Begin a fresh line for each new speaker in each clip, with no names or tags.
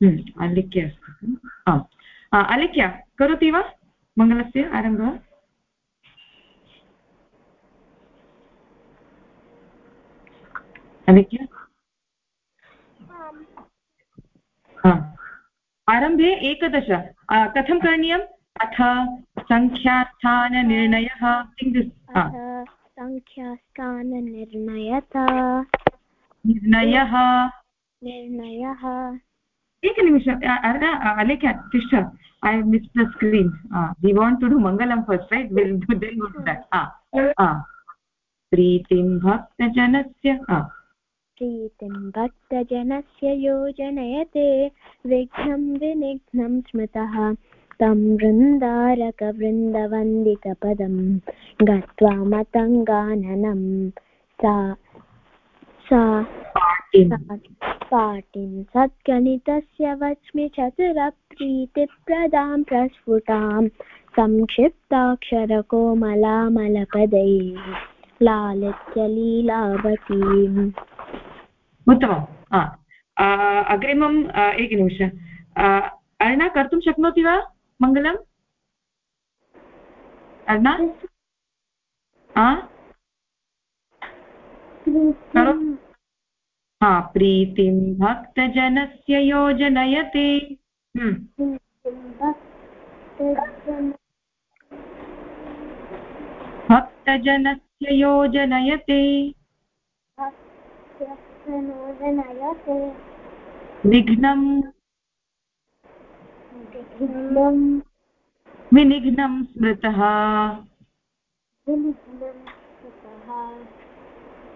अलिख्य अस्ति आम् अलिख्य करोति वा मङ्गलस्य आरम्भः अलिख्य आरम्भे एकदश कथं करणीयम् अथ सङ्ख्यास्थाननिर्णयः
सङ्ख्यास्थाननिर्णयः
निर्णयः
निर्णयः
एकनिमिषम् अलेख तिष्ठ I miss the screen we want to do मङ्गलं first right will do then go to that प्रीतिं भक्तजनस्य
प्रीतिं भक्तजनस्य योजनयते विघ्नं विनिघ्नं स्मृतः, तं वृन्दारकवृन्दवन्दितपदं गत्वा मतङ्गाननं सा सा पाटिं सद्गणितस्य वच्मि चतुरप्रीतिप्रदां प्रस्फुटां संक्षिप्ताक्षरकोमलामलपदैः। लालित्यलीलावतीम्
उत्तमम्। अग्रिमम् एकनिमिष। अर्णा कर्तुं शक्नोति वा मङ्गलम्? अर्णा? हा प्रीतिं भक्तजनस्य योजनयते। हम्म। भक्तजनस्य योजनयते। विघ्नं। विनिघ्नं स्मृतः।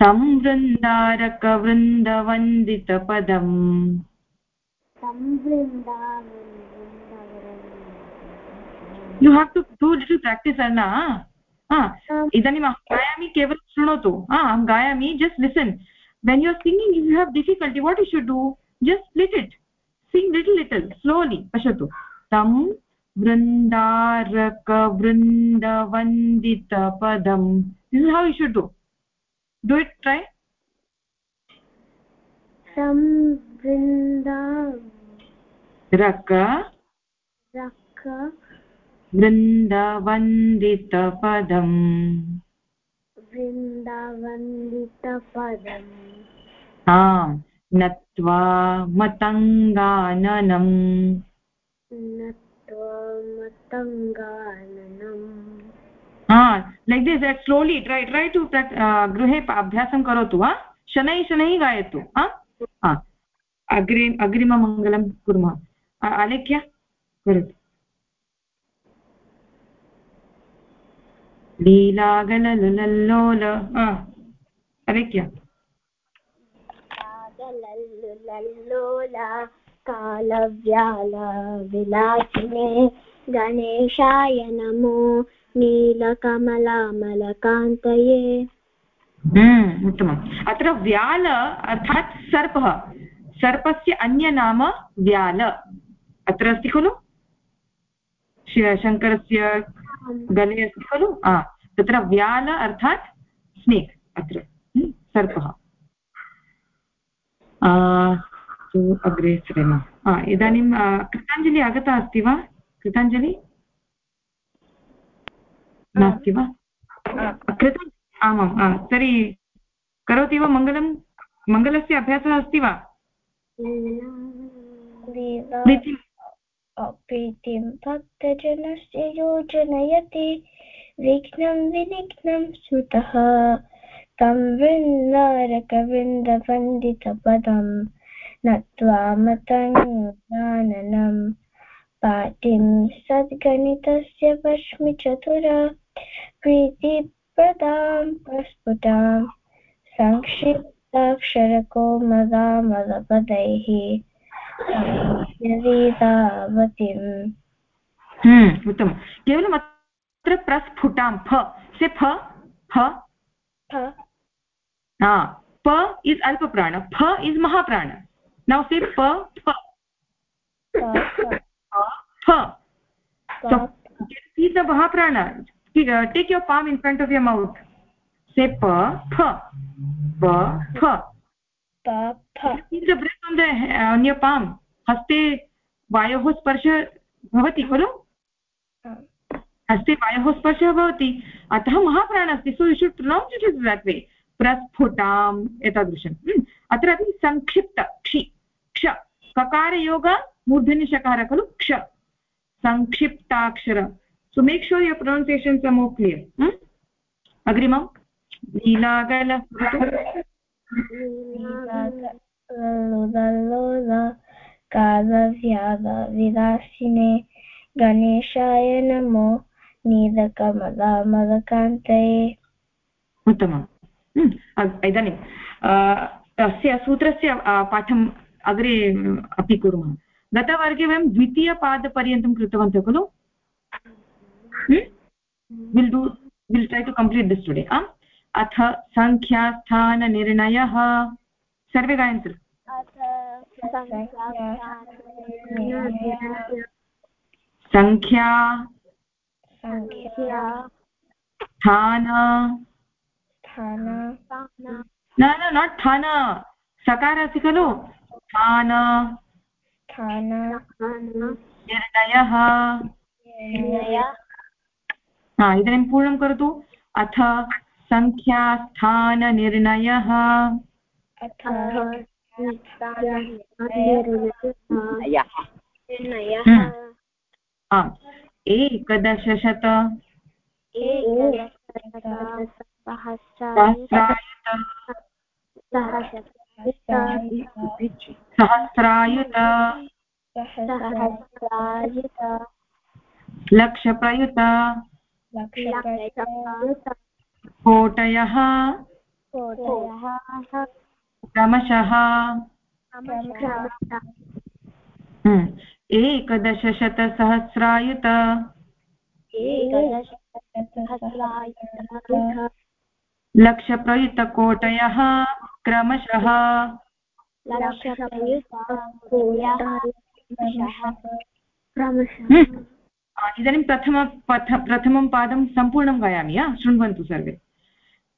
तं वृन्दारकवृन्दवन्दितपदम् you have to do little practice अर्ना इदानीम् अहं गायामि केवलं शृणोतु अहं गायामि just listen when you are singing you have difficulty what you should do just let it sing little little slowly पश्यतु। तं वृन्दारकवृन्दवन्दितपदम् this is how you should do do it try.
Sam vrinda
raka.
Raka.
वृन्दवन्दितपदम्
वृन्दावन्दितपदम्
आम् नत्वा मतङ्गाननम्
नत्वा मतङ्गाननम्
like this at slowly try try to गृहे अभ्यासं करोतु वा शनैः शनैः गायतु अग्रे अग्रिममङ्गलं कुर्मः। अलेख्य करोतु। लीलागललल्लोल अलेख्य
कालव्याल विलासिने गणेशाय नमो नीलकमलामलकान्तये
हम्म, उत्तमम्। अत्र व्याल अर्थात् सर्पः। सर्पस्य अन्यनाम व्याल। अत्र अस्ति खलु? शङ्करस्य गले अस्ति खलु? तत्र व्याल अर्थात् स्नेक् अत्र। हम्म, सर्पः। अग्रे सरेम। इदानीं कृताञ्जलि आगता अस्ति वा? कृताञ्जलि? नास्ति वा? कृतम् आमाम् तर्हि करोति वा मङ्गलं? मङ्गलस्य अभ्यासः अस्ति वा?
प्रीतिं भक्तजनस्य योजनयति विघ्नं विनिघ्नं स्मृतः तं वृन्दारकवृन्दवन्दितपदं नत्वा मतङ्गाननं पाटिं सद्गणितस्य पश्मि चतुर प्रीतिप्रदां प्रस्फुटां संक्षिप्ताक्षरकोमलामलपदैः लीलावतीम्
हम्म, उत्तमं केवलम् अत्र प्रस्फुटां फ से फ फ। प इस् अल्पप्राण फ इस् महाप्राण। नौ से प फ। See the mahaprana. Uh, take your palm in front of your mouth. Say pa pha pa pha
pa pha
see the breath on the uh, on your palm. हस्ते वायोः स्पर्शः भवति खलु? हस्ते वायोः स्पर्शः भवति। अतः महाप्राण अस्ति so you should pronounce it is that way प्रस्फुटाम् एतादृशम्। हम्म, अत्रापि संक्षिप्त क्षि क्ष। ककारयोग मूर्धन्यशकार खलु? क्ष। sankshyiptakshara so make sure your pronunciations are more clear hmm? agrimam
neelagala लुदल्लोदा कादव्यादविदासिने गणेशाय नमो नीदकमदा मदकान्तये
उत्तमम् इदानीं तस्य सूत्रस्य पाठम् अग्रे अपि कुर्मः गतवर्गे वयं द्वितीयपादपर्यन्तं कृतवन्तः खलु? Will do will try to complete this today आम्? अथ सङ्ख्यास्थाननिर्णयः। सर्वे गायन्तु? सङ्ख्या स्थान। न न नाट् थान। सकार अस्ति खलु? स्थान निर्णयः। इदानीं पूर्णं करोतु। अथ सङ्ख्यास्थाननिर्णयः हम्म। एकदशशत। सहस्रायुत। लक्षप्रयुत कोटयः क्रमशः हम्म। एकदशशतसहस्रायुत लक्षप्रयुतकोटयः क्रमशः हम्म। इदानीं प्रथम प्रथमं पादं सम्पूर्णं गायामि शृण्वन्तु सर्वे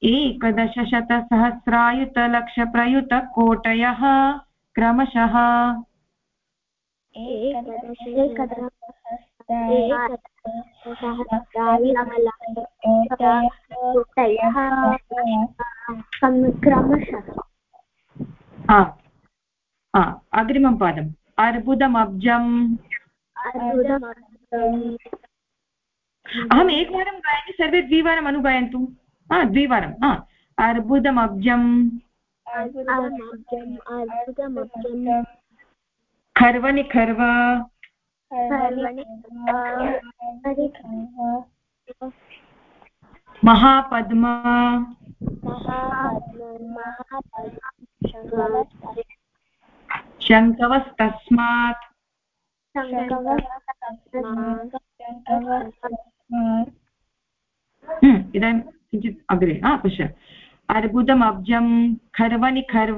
एकदशशतसहस्रायुतलक्षप्रयुतकोटयः क्रमशः अग्रिमं पादम्। अर्बुदमब्जम्। अहम् एकवारं गायामि सर्वे द्विवारम् अनुगायन्तु। द्विवारं अर्बुदमब्जम्। खर्वनि खर्व। महापद्म। शङ्कवस्तस्मात्। हम्म, इदानीं किञ्चित् अग्रे हा पश्य। अर्बुदम् अब्जं खर्वनि खर्व।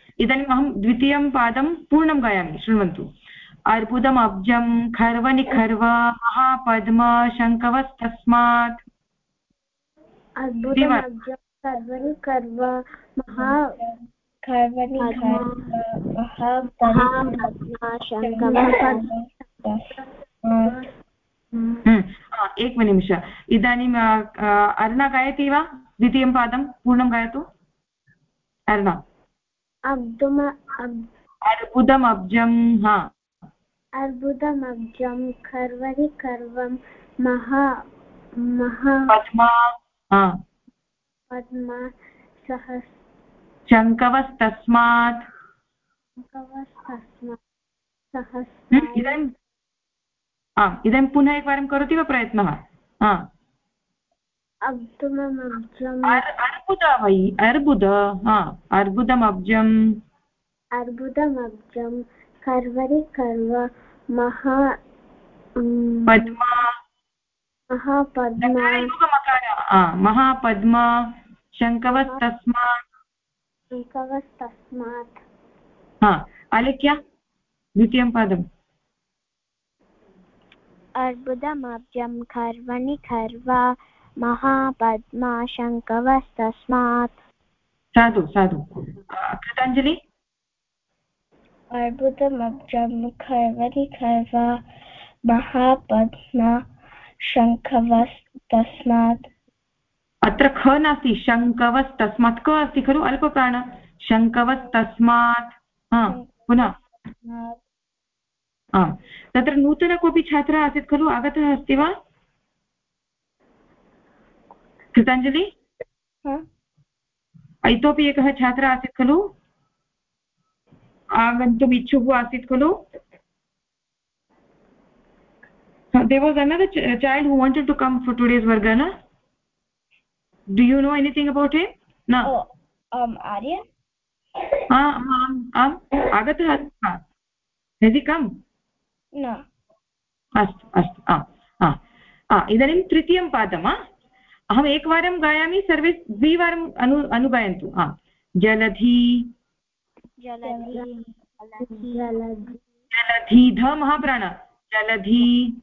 इदानीम् अहं द्वितीयं पादं पूर्णं गायामि शृण्वन्तु। अर्बुदम् अब्जं खर्वनि खर्व महापद्म शङ्कवस्तस्मात्
महा
एकनिमिष इदानीम् अर्णा गायति वा? द्वितीयं पादं पूर्णं गायतु? अर्णा। अर्बुदम् अब्जं हा।
अर्बुदमब्जं खर्वरि कर्वं महा महा
पद्मा
पद्मा सह
शङ्कवस्तस्मात्। इदानीं आम् इदानीं पुनः एकवारं करोति वा प्रयत्नः? अर्बुद वै अर्बुद हा अर्बुदमब्जम्।
अर्बुदमब्जं कर्वरि कर्व महा
पद्मा।
महापद्मा।
महापद्मा शङ्कवस्तस्मात्
शङ्कवस्तस्मात्
हा अलिख्य द्वितीयं पदम्।
अर्बुदमब्जं खर्वणि खर्वा महापद्मा शङ्कवस्तस्मात्
साधु साधु। कृताञ्जलि
अर्बुदमब्जं खर्वणि खर्वा महापद्मा शङ्खवस्तस्मात्
अत्र ख नास्ति शङ्कवस्तस्मात्। क अस्ति खलु अल्पप्राण। शङ्कवस्तस्मात्। पुनः। तत्र नूतन कोऽपि छात्रः आसीत् खलु आगतः अस्ति वा? कृतञ्जलि? इतोपि एकः छात्रः आसीत् खलु? आगन्तुम् इच्छुः आसीत् खलु? They was another child who wanted to come for two days वर्ग न do you know anything about him न आगतः यदि
कम्
अस्तु अस्तु इदानीं तृतीयं पादम् अहम् एकवारं गायामि सर्वे द्विवारम् अनु अनुगायन्तु हा। जलधि। जलधि। ध महाप्राण। जलधि।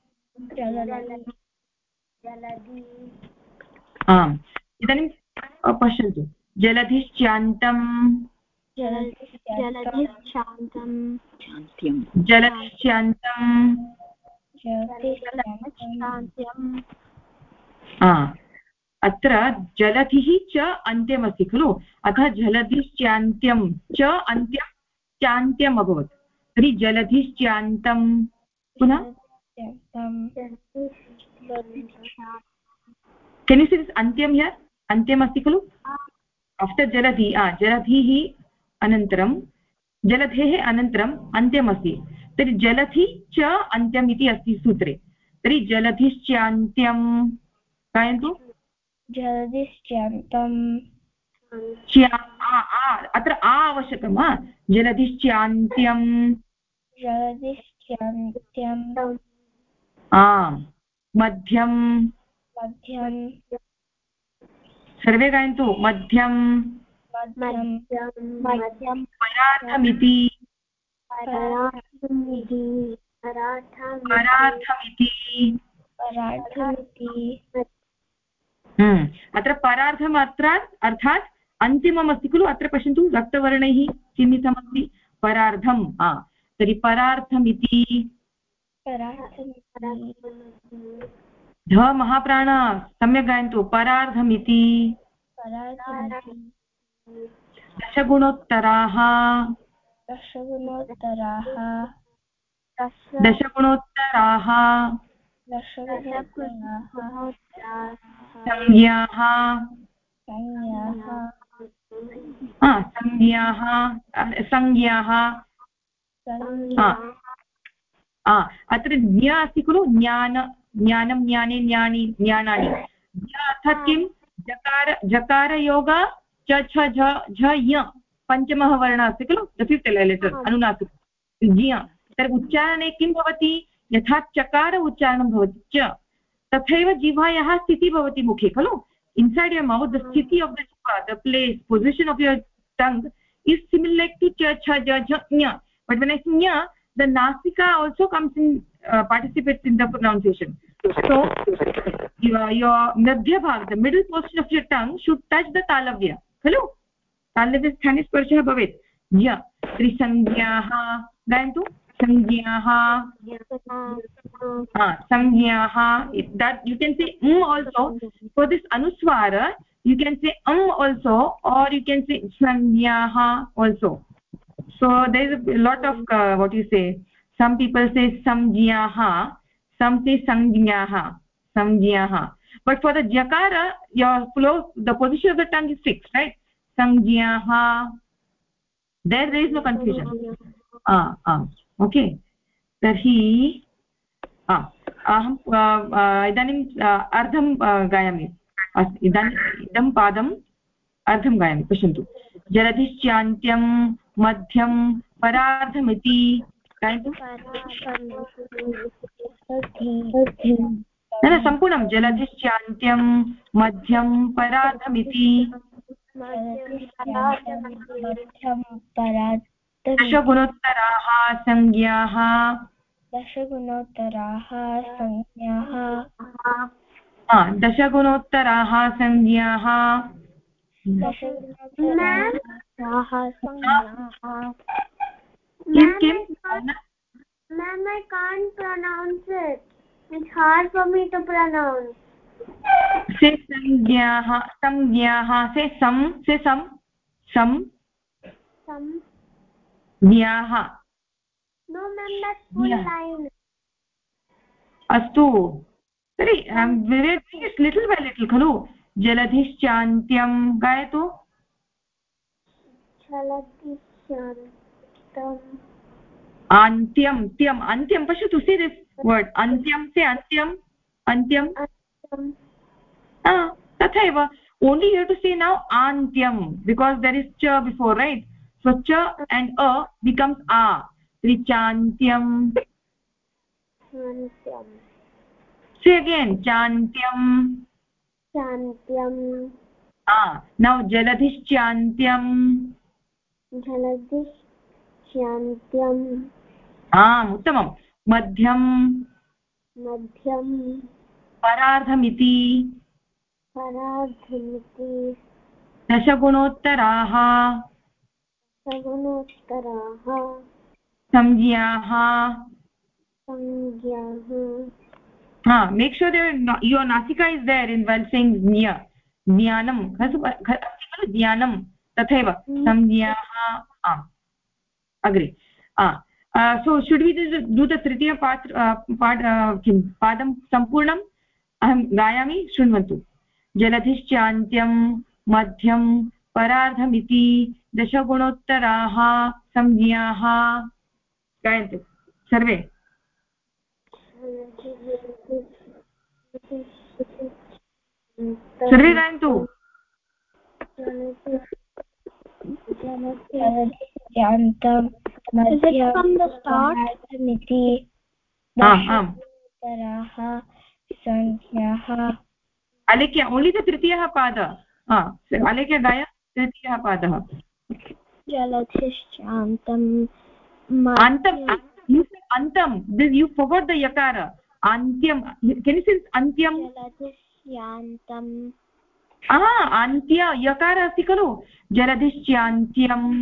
आम्। इदानीं पश्यन्तु। जलधिश्चान्तम्। जलधिश्चान्तम्। अत्र जलधिः च अन्त्यमस्ति खलु? अतः जलधिश्चान्त्यं च अन्त्यं चान्त्यम् अभवत् तर्हि जलधिश्चान्तं पुनः? केन् यु अन्त्यं ह्यर् अन्त्यमस्ति खलु? आफ्टर् जलधि जलधिः अनन्तरं, जलधेः अनन्तरम् अन्त्यमस्ति। तर्हि जलधि च अन्त्यम् इति अस्ति सूत्रे। तर्हि जलधिश्चान्त्यं गायन्तु। अत्र आ आवश्यकं वा? जलधिश्चान्त्यं
जलधिश्चान्त्यं
आम्। मध्यं
मध्यं
सर्वे गायन्तु। मध्यं परार्थमिति। हम्म, अत्र परार्थम् अर्थात् अर्थात् अन्तिममस्ति खलु अत्र पश्यन्तु रक्तवर्णैः चिह्नितमस्ति परार्धम् तर्हि परार्थमिति? ध महाप्राण सम्यक् गायन्तु। परार्धमिति दशगुणोत्तराः।
दशगुणोत्तराः।
दशगुणोत्तराः।
संज्ञाः।
संज्ञाः। संज्ञाः अत्र ज्ञ अस्ति खलु? ज्ञान ज्ञानं ज्ञाने ज्ञानि ज्ञानानि। अर्थात् किं? जकार जकारयोग च छ झ य पञ्चमः वर्णः अस्ति खलु? फिफ्त् लेटर् अनुनासिक। ज्ञ। तर्हि उच्चारणे किं भवति? यथा चकार उच्चारणं भवति। च। तथैव जिह्वायाः स्थितिः भवति मुखे खलु? इन्सैड् यर् मौत् द स्थिति आफ् द जिह्वा the place position of your tongue is similar to च छ बट् वेन् ऐ द नासिका also comes in participates in the pronunciation so your मध्यभाग the middle portion of your tongue should touch the तालव्य खलु तालव्यस्थाने स्पर्शः भवेत् य तर्हि गायन्तु अनुस्वार you can say um also or you can say संज्ञाः also so they lot of what you say some people say संज्ञाः सम् say संज्ञाः संज्ञाः but for the जकार your flow the position of the tongue is fixed right संज्ञाः there there is no confusion tarhi ah aham इदानीम् अर्धं गायामि। इदानीम् इदं पादम् अर्धं गायामि, पश्यन्तु। जलधिश्चान्त्यं मध्यं परार्धमिति न न, सम्पूर्णं। जलधिश्चान्त्यं मध्यं
परात्
दशगुणोत्तराः। संज्ञाः।
दशगुणोत्तराः संज्ञाः।
हा, दशगुणोत्तराः संज्ञाः।
संज्ञाः।
किं किं?
Ma'am, I can't pronounce it. It's hard for me to pronounce.
से संज्ञाः संज्ञाः से सं से सं। सं. ज्ञाः. अस्तु। तर्हि लिटिल् बै लिटिल् खलु। जलधिश्चान्त्यं गायतु. अन्त्यं त्यम् अन्त्यं पश्यतु see this word अन्त्यं say अन्त्यम् अन्त्यं।
Antam.
आ, तथैव। Only you to say now आन्त्यं because there is च बिफोर् रैट् सो च एण्ड् अ बिकम्स् आ तर्हि चान्त्यं
Shantyam.
से अगेन् चान्त्यं
Shantyam.
नौ जलधिश्चान्त्यं
Jaladi shantyam.
आम् उत्तमं मध्यं
Madhyam.
परार्धमिति
Paradhamiti.
दशगुणोत्तराः
Sagunottaraha.
संज्ञाः
Sangyaha.
हा मेक् शोर् युवर् नासिका is there in well sing ज्ञ ज्ञानं खलु ज्ञानं तथैव संज्ञाः आम् अग्रे so should we do the तृतीय पात् पाठ किं पादं सम्पूर्णम् अहं गायामि शृण्वन्तु जलधिश्चान्त्यं मध्यं परार्धमिति दशगुणोत्तराः संज्ञाः। गायन्तु। सर्वे। सर्वे गायन्तु। आम्
दशोत्तराः संज्ञाः।
अलेख्य ओन्लि द तृतीयः पाद। हा अलेख्य गाय। तृतीयः पादः
जलधिश्चान्तं
अन्तं अन्तं यु फवर् द यकार अन्त्यं केन् सिन्स् अन्त्यं? यकार अस्ति खलु।
जलधिश्चान्तं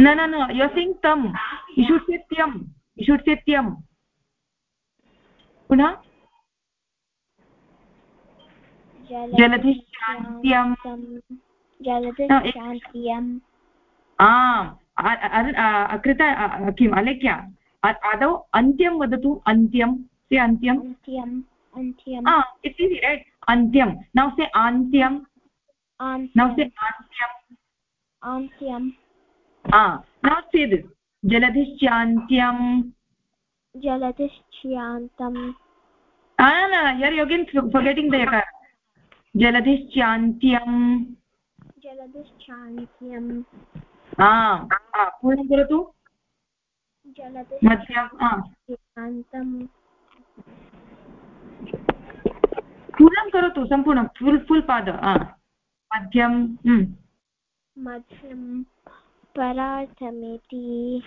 न न न यु सिङ्ग् तं. इषुट्यत्यम् पुनः? जलधिश्चान्त्यं
जलधिश्चान्त्यम्
आम् अ- अ- अ- कृत अ- किम् अलेख्य? आदौ अन्त्यं वदतु अन्त्यं से अन्त्यम् इट् इस् रैट् अन्त्यं। नौ से आन्त्यं नौ से
अन्त्यम्
आन्त्यं
अन्त्यम्
नौ से दिस् जलधिश्चान्त्यं
जलधिश्चान्तम्
यर् योगिन् फर्गेटिङ्ग् द यकार जलधिश्चान्त्यं
जलधिश्चान्त्यम्
आ, पूर्णं करोतु। पूर्णं करोतु सम्पूर्णं फुल् फुल् पाद आ, मध्यं हम्म,
मध्यं परार्थमिति।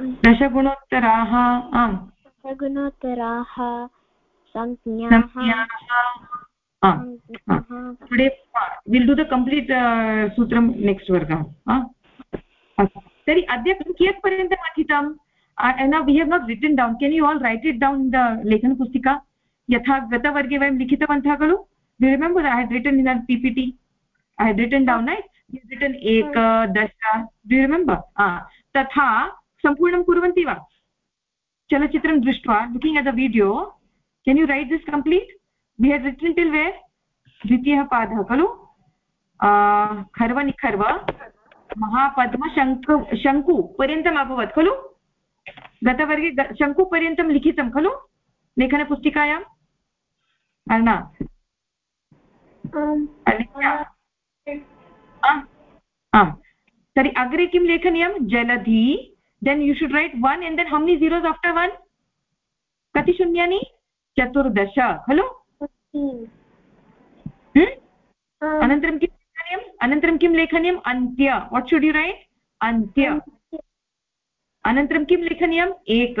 दशगुणोत्तराः आम्।
सगुणोत्तराः संज्ञाः
today will do the complete सूत्रं नेक्स्ट् वर्गः तर्हि अद्य कियत् पर्यन्तम् अधीतं we have not written down can you all write it down the लेखनपुस्तिका यथा गतवर्गे वयं लिखितवन्तः खलु? Do remember I had written in P P T I had written down right written एक दश डु रिमेम्बर् तथा सम्पूर्णं कुर्वन्ति वा? चलचित्रं दृष्ट्वा looking at the video can you write this complete we had written till where द्वितीयः पादः खलु खर्वनिखर्व महापद्मशङ्कु शङ्कु पर्यन्तम् अभवत् खलु गतवर्गे शङ्कुपर्यन्तं लिखितं खलु लेखनपुस्तिकायाम् अर्णा आम् तर्हि अग्रे किं लेखनीयं जलधि then you should write one and then how many zeros after one कति शून्यानि चतुर्दश खलु? अनन्तरं किं लेखनीयम्? अनन्तरं किं लेखनीयम्? अन्त्य। वाट् शुड् यु रैट् अन्त्य। अनन्तरं किं लेखनीयम्? एक।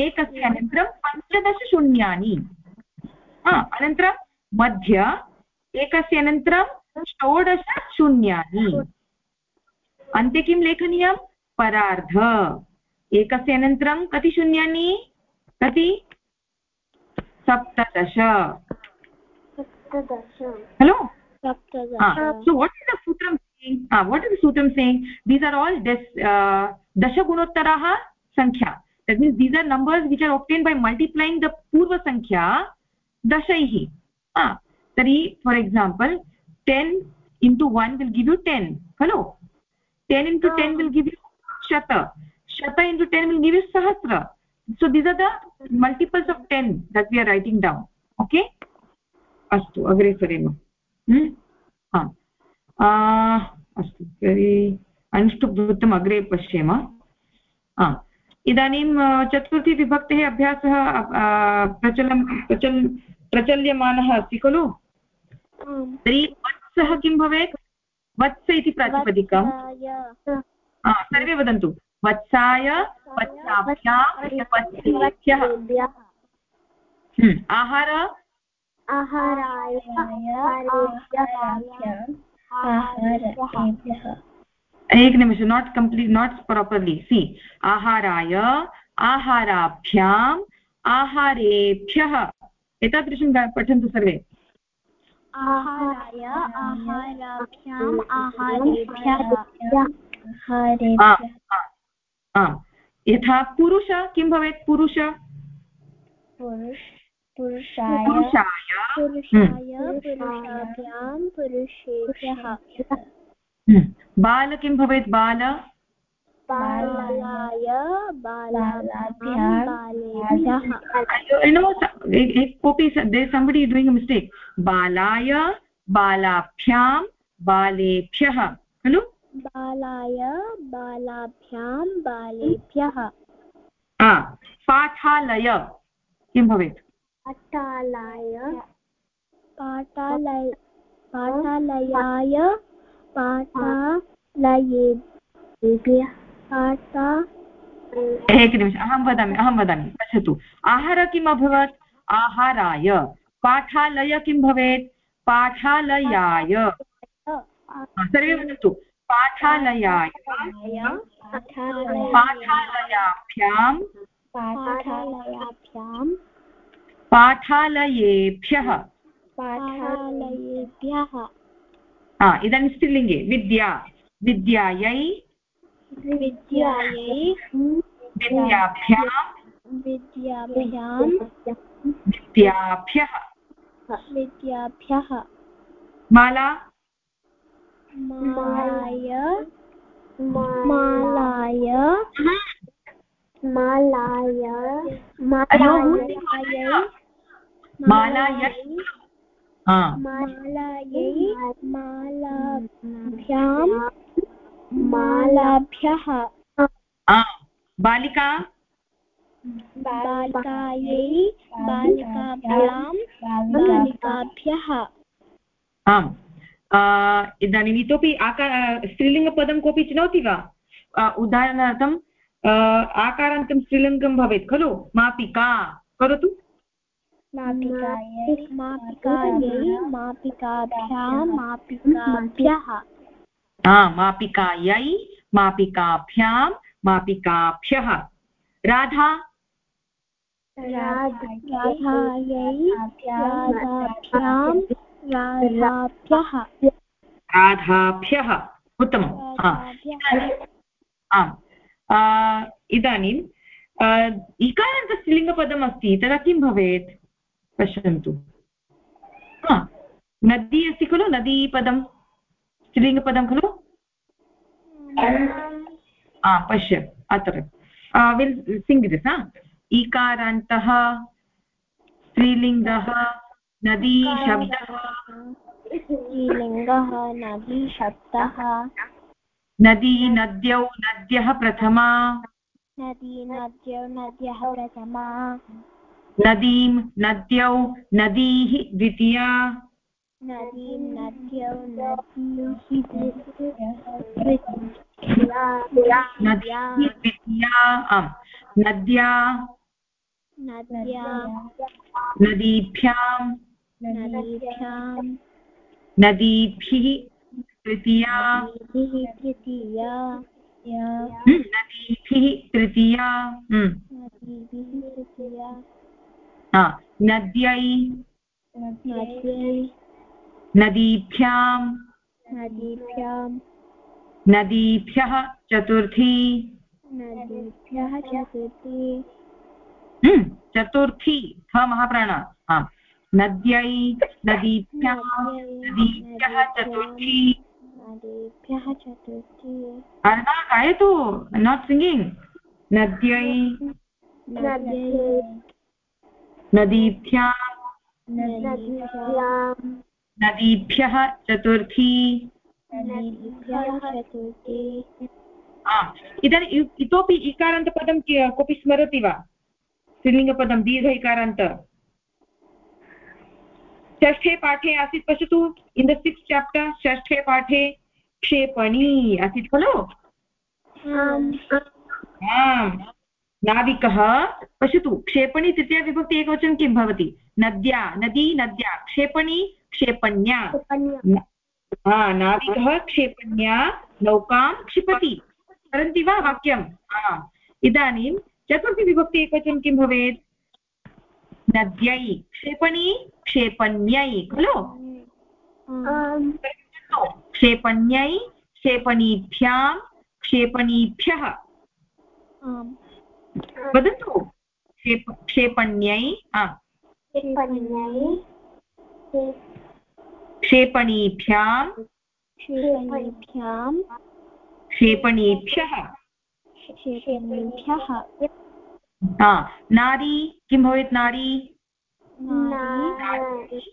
एकस्य अनन्तरं पञ्चदशशून्यानि। अनन्तरं मध्य। एकस्य अनन्तरं षोडशशून्यानि। अन्ते किं लेखनीयं परार्ध। एकस्य अनन्तरं कति शून्यानि? कति? सप्तदश। Hello so what is the सूत्रं what is the saying these are all दशगुणोत्तराः सङ्ख्या that means these are numbers which are obtained by multiplying the पूर्वसङ्ख्या दशैः। तर्हि for example ten into one will give you ten hello ten into ten will give you शत। शत into ten will give you सहस्र। So these are the multiples of 10 that we are writing down. Okay? अस्तु अग्रे सरेम अस्तु तर्हि अनुष्टुप् अग्रे पश्येम इदानीं चतुर्थीविभक्तेः अभ्यासः प्रचलं प्रचल् प्रचल्यमानः अस्ति खलु तर्हि वत्सः किं भवेत् वत्स इति प्रातिपदिकं सर्वे वदन्तु वत्साय वत्साभ्यां वत्सेभ्यः आहार? एकनिमिष not complete not properly see आहाराय आहाराभ्याम् आहारेभ्यः। एतादृशं पठन्तु सर्वे।
आहाराय आहाराभ्याम् आहारेभ्यः।
यथा पुरुष किं भवेत् पुरुष?
पुरुषाय पुरुषेभ्यः।
हम्म। बाल किं भवेत्? बाल? कोऽपि सम्बडि डूयिङ्ग् मिस्टेक् बालाय बालाभ्यां बालेभ्यः। खलु
बालाय बालाभ्यां बालेभ्यः।
पाठालय। किं भवेत्?
पाठालय। पाठालय पाठालयाय पाठालये पाठा
एकनिमिषम् अहं वदामि अहं वदामि पश्यतु। आहार किम् अभवत्? आहाराय। पाठालय किं भवेत्? पाठालयाय। सर्वे वदतु। पाठालयाय पाठालयाभ्यां।
पाठालयाभ्यां।
पाठालयेभ्यः।
पाठालयेभ्यः।
इदानीं स्त्रीलिङ्गे। विद्या। विद्यायै।
विद्यायै।
विद्याभ्यां।
विद्याभ्यां।
विद्याभ्यः।
विद्याभ्यः।
माला।
मालाय मालाय मालाय मालायै
मालायै
मालायै। मालाभ्यां। मालाभ्यः
बालिका।
बालिकायै बालिकाभ्यां बालिकाभ्यः
आम् इदानीम् इतोपि आकार स्त्रीलिङ्गपदं कोऽपि चिनोति वा? उदाहरणार्थं आकारान्तं स्त्रीलिङ्गं भवेत् खलु? मापिका करोतु।
मापिकायै मापिकाभ्यां मापिकाभ्यः।
मापिकायै मापिकाभ्यां मापिकाभ्यः। राधा।
राधायै राधाभ्यां राधाभ्यः।
राधाभ्यः। उत्तमम्। आम्। इदानीम् इकारान्तस्त्रीलिङ्गपदम् अस्ति तदा किं भवेत्? पश्यन्तु। नदी अस्ति खलु? नदीपदं स्त्रीलिङ्गपदं खलु? पश्य। अत्र। विल् सिङ्ग् दिस् इकारान्तः स्त्रीलिङ्गः नदी शब्दः
स्त्रीलिङ्गः नदी शब्दः।
नदी नद्यौ नद्यः प्रथमा।
नदी नद्यौ नद्यः प्रथमा।
नदीं नद्यौ नदीः द्वितीया।
नदीं नद्यौ नदीः
नदीः द्वितीया नद्या
नद्या
नदीभ्यां
नदीभ्यां
नदीभिः तृतीया।
नदीभिः तृतीया
हम्म, नदीभिः तृतीया। हम्म, हा, नद्यै। नदीभ्यां
नदीभ्यां
नदीभ्यः चतुर्थी।
नदीभ्यः चतुर्थी।
हम्म, चतुर्थी। ह महाप्राण। आम् नद्यै नदीभ्यः नदीभ्यः चतुर्थी।
नदीभ्यः चतुर्थी।
अर्णा गायतु। नाट् सिङ्गिङ्ग् नद्यै नदीभ्यां
नदीभ्यां
चतुर्थी। इदानीम् इतोपि इकारान्तपदं कोऽपि स्मरति वा? स्त्रीलिङ्गपदं दीर्घ इकारान्त। षष्ठे पाठे आसीत् पश्यतु इन् द सिक्स् चाप्टर् षष्ठे पाठे क्षेपणी आसीत् खलु?
आम्।
नाविकः पश्यतु क्षेपणी तृतीया विभक्ति एकवचनं किं भवति? नद्या नदी नद्या क्षेपणी क्षेपण्या हा नाविकः क्षेपण्या नौकां क्षिपति। स्मरन्ति वा वाक्यम्? इदानीं चतुर्थीविभक्ति एकवचनं किं भवेत्? नद्यै क्षेपणी क्षेपण्यै खलु? क्षेपण्यै क्षेपणीभ्यां क्षेपणीभ्यः। वदतु क्षेप क्षेपण्यै क्षेपणीभ्यां
क्षेपणीभ्यः।
क्षेपणीभ्यः। हा नारी किं भवेत् नारी?
नारी।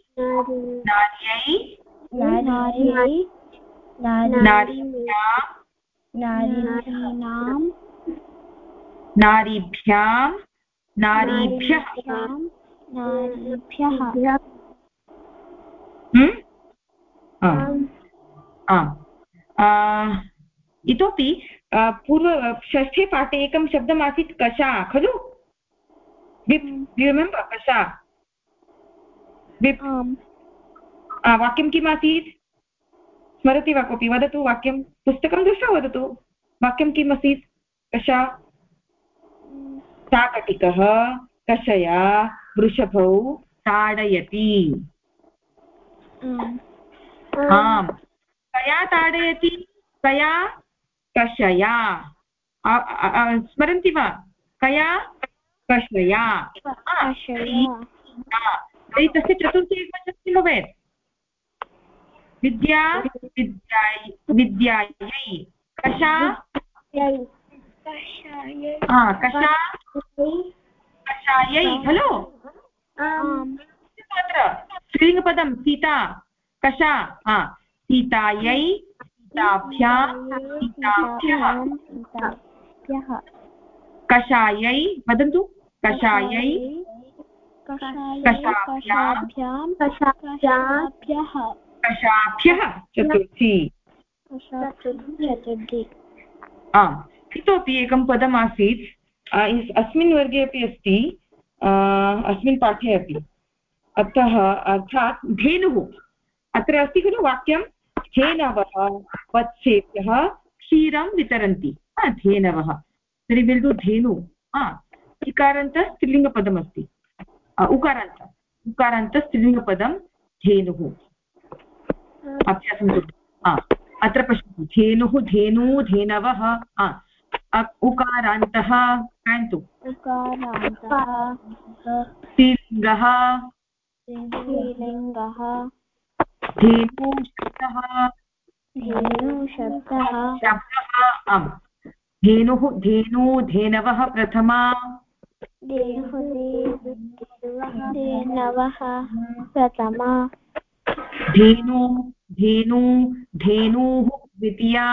नार्यै? नारीभ्यां? नारीभ्यां। हम्म? इतोपि पूर्व षष्ठे पाठे एकं शब्दमासीत् कषा खलु? रिमेम्बर् कषा वाक्यं किम् आसीत् स्मरति वा कोऽपि? वदतु वाक्यं। पुस्तकं दृष्ट्वा वदतु। वाक्यं किम् आसीत् कषा शाकटिकः कषया वृषभौ ताडयति।
आम्।
कया ताडयति? कया? कषया। स्मरन्ति वा? कया? कषया। तर्हि तस्य चतुर्थी एकवचनं किं भवेत्? विद्या विद्याय विद्यायै। कषा? कषा? कषायै। खलु अत्र स्त्रीलिङ्गपदं सीता। कषा? हा सीतायै। कषायै वदन्तु कषायै
कषाभ्यां
चतुर्थी।
चतुर्थी।
आम् इतोपि एकं पदम् आसीत् अस्मिन् वर्गे अपि अस्ति अस्मिन् पाठे अपि। अतः अर्थात् धेनुः। अत्र अस्ति खलु वाक्यं धेनवः वत्सेभ्यः क्षीरं वितरन्ति। धेनवः। तर्हि विल् डु धेनु। हा इकारान्त स्त्रीलिङ्गपदमस्ति। आ, उकारान्त। उकारान्त स्त्रीलिङ्गपदं धेनुः। अभ्यासं कुर्मः। हा, अत्र पश्यतु। धेनुः धेनु धेनवः। उकारान्तः गायन्तु स्त्रीलिङ्गः।
स्त्रीलिङ्गः।
धेनु शब्दः आम् धेनुः धेनु धेनवः प्रथमा।
धेनुः धेनवः प्रथमा।
धेनु धेनु धेनुः द्वितीया।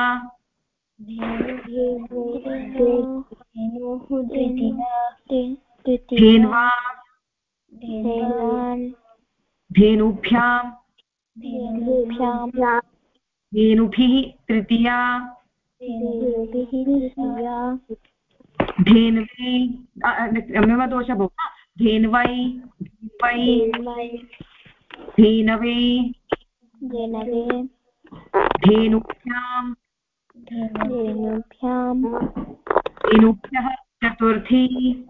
धेनुः द्वितीया।
धेन्वा।
धेनान्
धेनुभ्यां
धेनुभ्यां
धेनुभिः तृतीया।
धेनुभिः
मम दोषः हा? धेन्वै धेन्वै
धेन्वै
धेनुभ्यां
धेनुभ्यां
धेनुभ्यः चतुर्थी।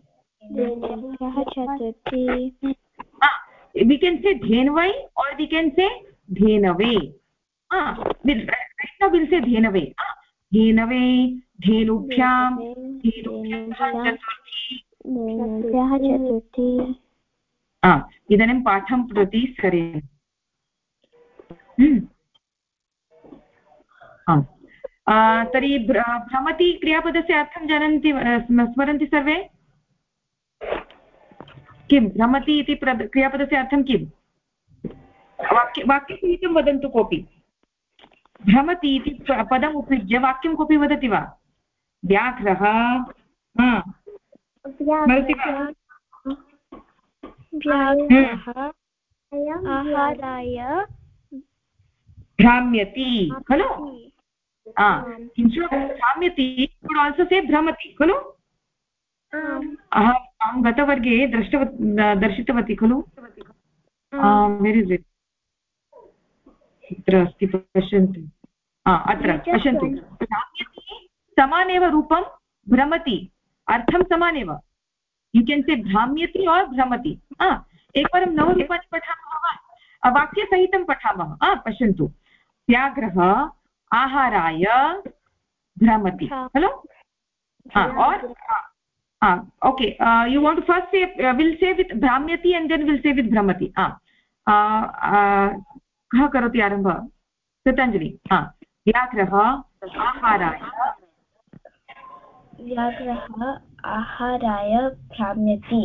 धेनुभ्यः चतुर्थी।
we can say dhenvai or we can say ah dhenave dhenubhyam dhenubhyah chaturthi
धेनुभ्यः चतुर्थी।
इदानीं पाठं प्रति सरेम। आ, तर्हि भ्र- भ्रमति क्रियापदस्य अर्थं जानन्ति स्मरन्ति सर्वे? किं भ्रमति इति क्रियापदस्य अर्थं किम्? वाक्य वाक्यसहितं वदन्तु कोऽपि। भ्रमति इति पदम् उपयुज्य वाक्यं कोऽपि वदति वा? व्याघ्रः। हा, भ्राम्यति। खलु? भ्राम्यति कुड् आल्सो से भ्रमति खलु? अहम् अहं गतवर्गे दृष्टव दर्शितवती खलु? वेरि इस् इट् कुत्र अस्ति पश्यन्तु। हा, अत्र पश्यन्तु। भ्राम्यति समानेव रूपं भ्रमति। अर्थं समानेव। यु केन् से भ्राम्यति और् भ्रमति। हा, एकवारं नवरूपाणि पठामः वा? वाक्यसहितं पठामः। हा, पश्यन्तु। व्याघ्रः आहाराय भ्रमति। खलु or ah okay uh, you want to first say uh, we'll say with bhramyati and then कः करोति आरंभ। कृताञ्जलि हा। व्याघ्रः आहाराय।
व्याघ्रः आहाराय भ्राम्यति।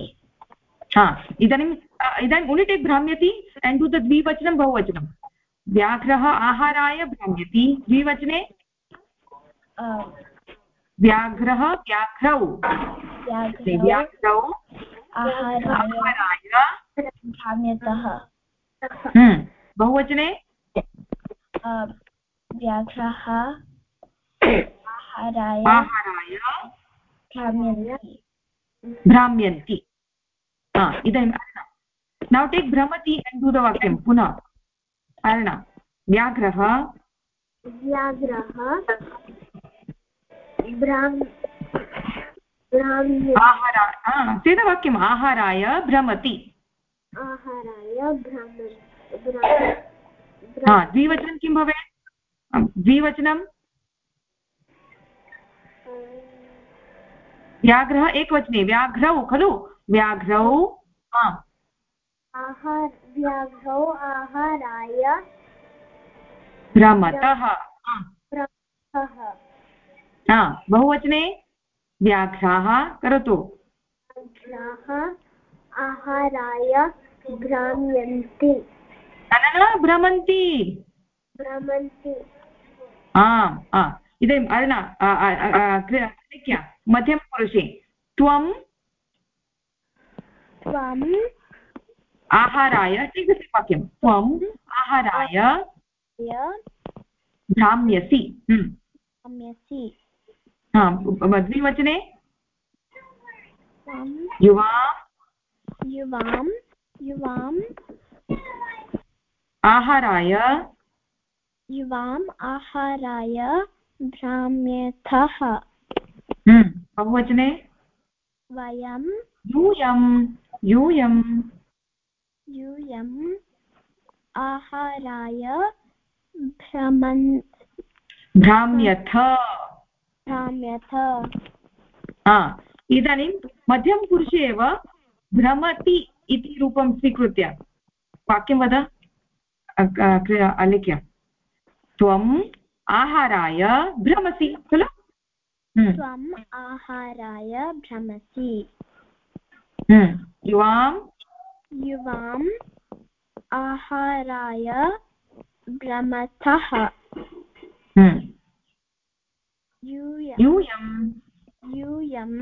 हा। इदानीम् इदानीम् उनि टेक् भ्राम्यति एण्ड् टु द द्विवचनं बहुवचनं। व्याघ्रः आहाराय भ्राम्यति। द्विवचने? व्याघ्रः व्याघ्रौ।
व्याघ्रौ आहाराय। भ्राम्यतः।
हम्म, बहुवचने?
व्याघ्रः भ्राम्यन्ति।
इदानीम् नौ टेक् भ्रमति एण्ड् टु द वाक्यं पुनः। अर्ण व्याघ्रः
व्याघ्रः
आहारा सेदवाक्यम् आहाराय भ्रमति।
आहाराय भ्राम भ्राम
हा द्विवचनं किं भवेत्? आम्, द्विवचनं? व्याघ्रः एकवचने व्याघ्रौ खलु? व्याघ्रौ
व्याघ्रौ आहाराय।
भ्रमतः। हा बहुवचने? व्याघ्राः करोतु।
व्याघ्राः आहाराय भ्राम्यन्ति।
भ्रमन्ति
भ्रमन्ति
आम् आ इदानीम् अर्ण मध्यमपुरुषे त्वम्
त्वं
आहाराय एकवाक्यं त्वम् आहाराय भ्राम्यसि।
भ्राम्यसि
द्विवचने युवा
युवां युवां
आहाराय।
युवाम् आहाराय भ्राम्यथः।
हम्म, बहुवचने।
वयं
यूयं यूयं
यूयम् आहाराय भ्रमन्।
भ्राम्यथ।
भ्राम्यथ।
इदानीं मध्यमपुरुषे एव भ्रमति इति रूपं स्वीकृत्य। वाक्यं वद। अलिख्य त्वम् आहाराय भ्रमसि खलु
त्वम् आहाराय भ्रमसि
युवां
युवाम् आहाराय भ्रमथः यूयं
यूयं
यूयम्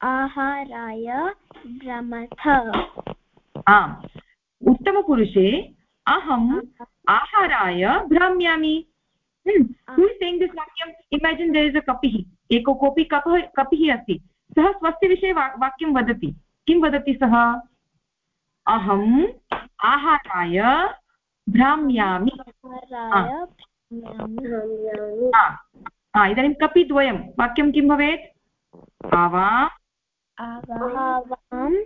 आहाराय भ्रमथ
आम् उत्तमपुरुषे अहम् आहाराय भ्राम्यामि। दिस् वाक्यम्? इमेजिन् देर् इस् अ कपिः एको कोऽपि कपः कपिः अस्ति। सः स्वस्य विषये वा वाक्यं वदति। किं वदति सः? अहम् आहाराय भ्राम्यामि। इदानीं कपिद्वयं वाक्यं किं भवेत्? आवाम्।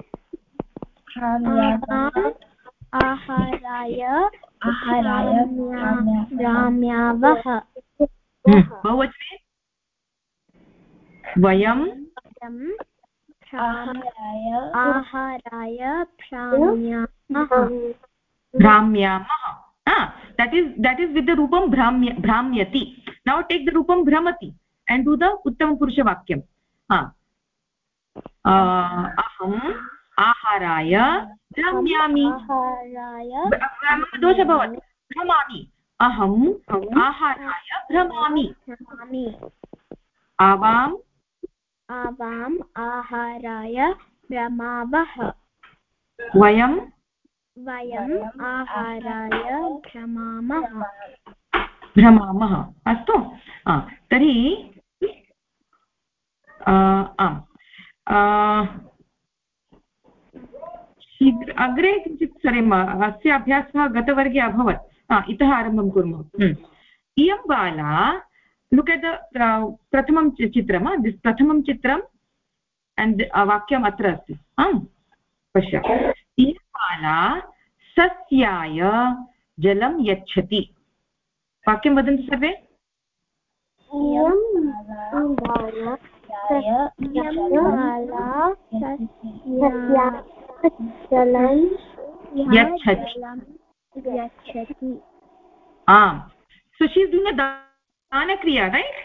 आहाराय
आहाराय
भ्राम्यावः
हम्म, बहुवचने वयं।
वयं भ्राम- आहाराय भ्राम्यामः।
भ्राम्यामः। That is that is with the रूपं भ्राम्य भ्राम्यति। नौ टेक् द रूपं भ्रमति एण्ड् डु द उत्तमपुरुषवाक्यं हा। अ, अहम्। आहाराय भ्राम्यामि दोष भवति। भ्रमामि अहम् आहाराय भ्रमामि आवाम्
आवाम् आहाराय भ्रमावः
वयं
वयम् आहाराय भ्रमामः
भ्रमामः अस्तु। तर्हि आम्। शीघ्र अग्रे किञ्चित् सरेम अस्य अभ्यासः गतवर्गे अभवत्। इतः आरम्भं कुर्मः। हम्म। इयं बाला लुक् एट् द प्रथमं चित्रं दिस् प्रथमं चित्रम् अण्ड् वाक्यम् अत्र अस्ति। आम् पश्य इयं बाला सस्याय जलं यच्छति। वाक्यं वदन्तु सर्वे।
बाला जलं
यच्छति। आम्। So she is doing a दानक्रिया right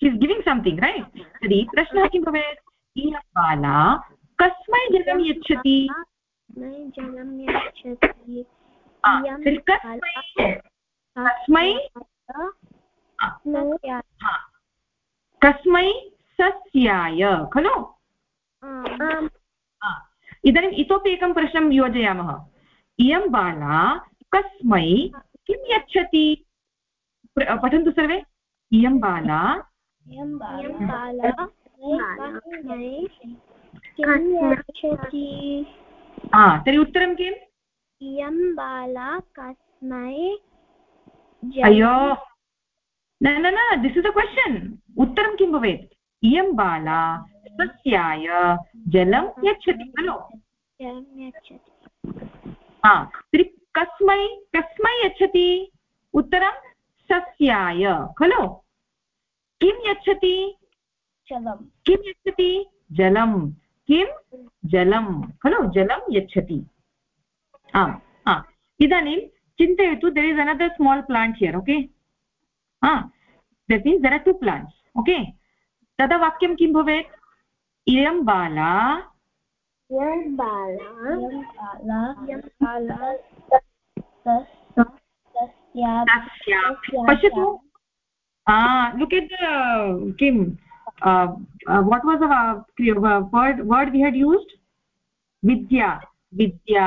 she is giving something right तर्हि प्रश्नः किं भवेत्? इयं बाला कस्मै जलं यच्छति?
जलं यच्छति।
कस्मै कस्मै?
सस्याय
खलु? इदानीम् इतोपि एकं प्रश्नं योजयामः। इयं बाला कस्मै किं यच्छति? पठन्तु सर्वे। इयं बाला तर्हि उत्तरं किम्?
इयं बाला कस्मै
अयो! न न न दिस् इस् अ क्वशन् उत्तरं किं भवेत्? इयं बाला सस्याय जलं यच्छति खलु? हा तर्हि कस्मै कस्मै यच्छति? उत्तरं सस्याय खलु? किं यच्छति? किं यच्छति? जलं किं? जलं खलु? जलं यच्छति। आम् हा। इदानीं चिन्तयतु there is another small plant here okay हा that means there are two plants okay तदा वाक्यं किं भवेत्? इयं बाला
इयं बाला इयं बाला इयं बाला तस्या
तस्या पश्यतु लुक् एट् किं what was word word we had used Vidya. Vidya.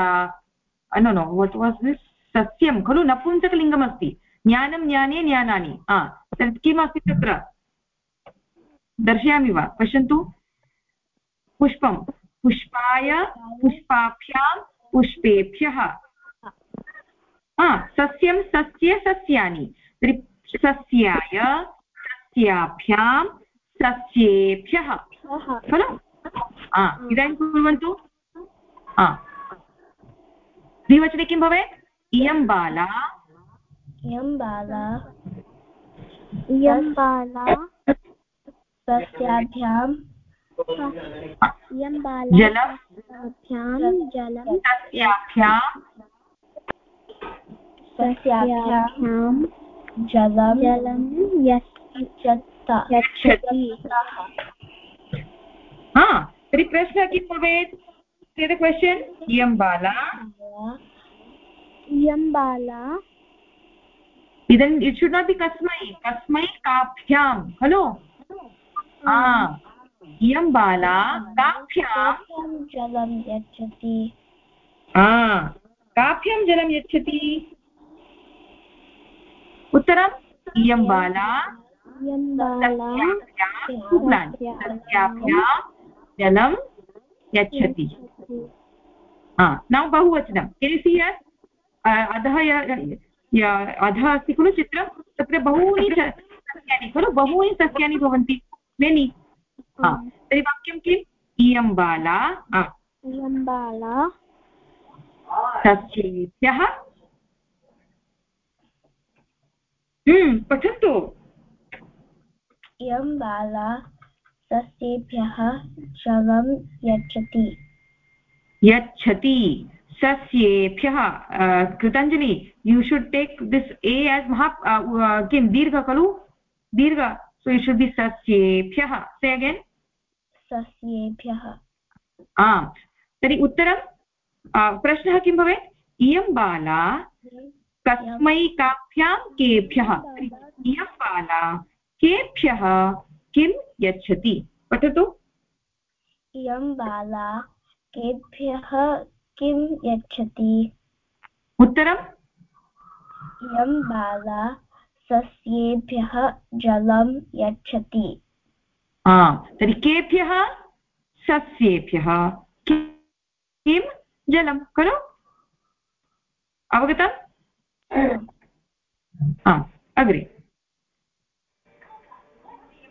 No no what was this सस्यं खलु नपुंसकलिङ्गमस्ति। ज्ञानं ज्ञाने ज्ञानानि। हा तत् किमस्ति तत्र? दर्शयामि वा? पश्यन्तु। पुष्पं। पुष्पाय पुष्पाभ्यां पुष्पेभ्यः। हा सस्यं सस्ये सस्यानि। तर्हि सस्याय सस्याभ्यां सस्येभ्यः। खलु? इदानीं कुर्वन्तु। द्विवचने किं भवेत्? इयं बाला।
इयं बाला। इयं बाला। सस्याभ्यां। इयं बाला
जलं
जलं यच्छति।
हा तर्हि प्रश्नः किं भवेत्? इयं बाला
इयं बाला
इट् शुड् नाट् बि कस्मै कस्मै काभ्यां। खलु इयं बाला काभ्यां
जलं यच्छति।
काभ्यां जलं यच्छति? उत्तरम् इयं बाला जलं यच्छति। नौ बहुवचनं। केसि अधः अधः अस्ति खलु चित्रं? तत्र बहूनि सस्यानि खलु बहूनि सस्यानि भवन्ति। मेनि तर्हि वाक्यं किम्? इयं बाला
इयं बाला।
सस्येभ्यः हम्म, पठन्तु।
इयं बाला सस्येभ्यः जलं यच्छति।
यच्छति सस्येभ्यः। कृताञ्जलि you should take this as महा किं दीर्घ खलु? दीर्घ सो यु शुड् बि सस्येभ्यः से अगेन्
सस्येभ्यः
आम् तर्हि उत्तरं प्रश्नः किं भवेत् इयं बाला कस्मै काभ्यां केभ्यः इयं बाला केभ्यः किं यच्छति पठतु
इयं बाला केभ्यः किं यच्छति
उत्तरम्
इयं बाला सस्येभ्यः जलं यच्छति।
तर्हि केभ्यः? सस्येभ्यः। किं जलं खलु? अवगतम्? अग्रे।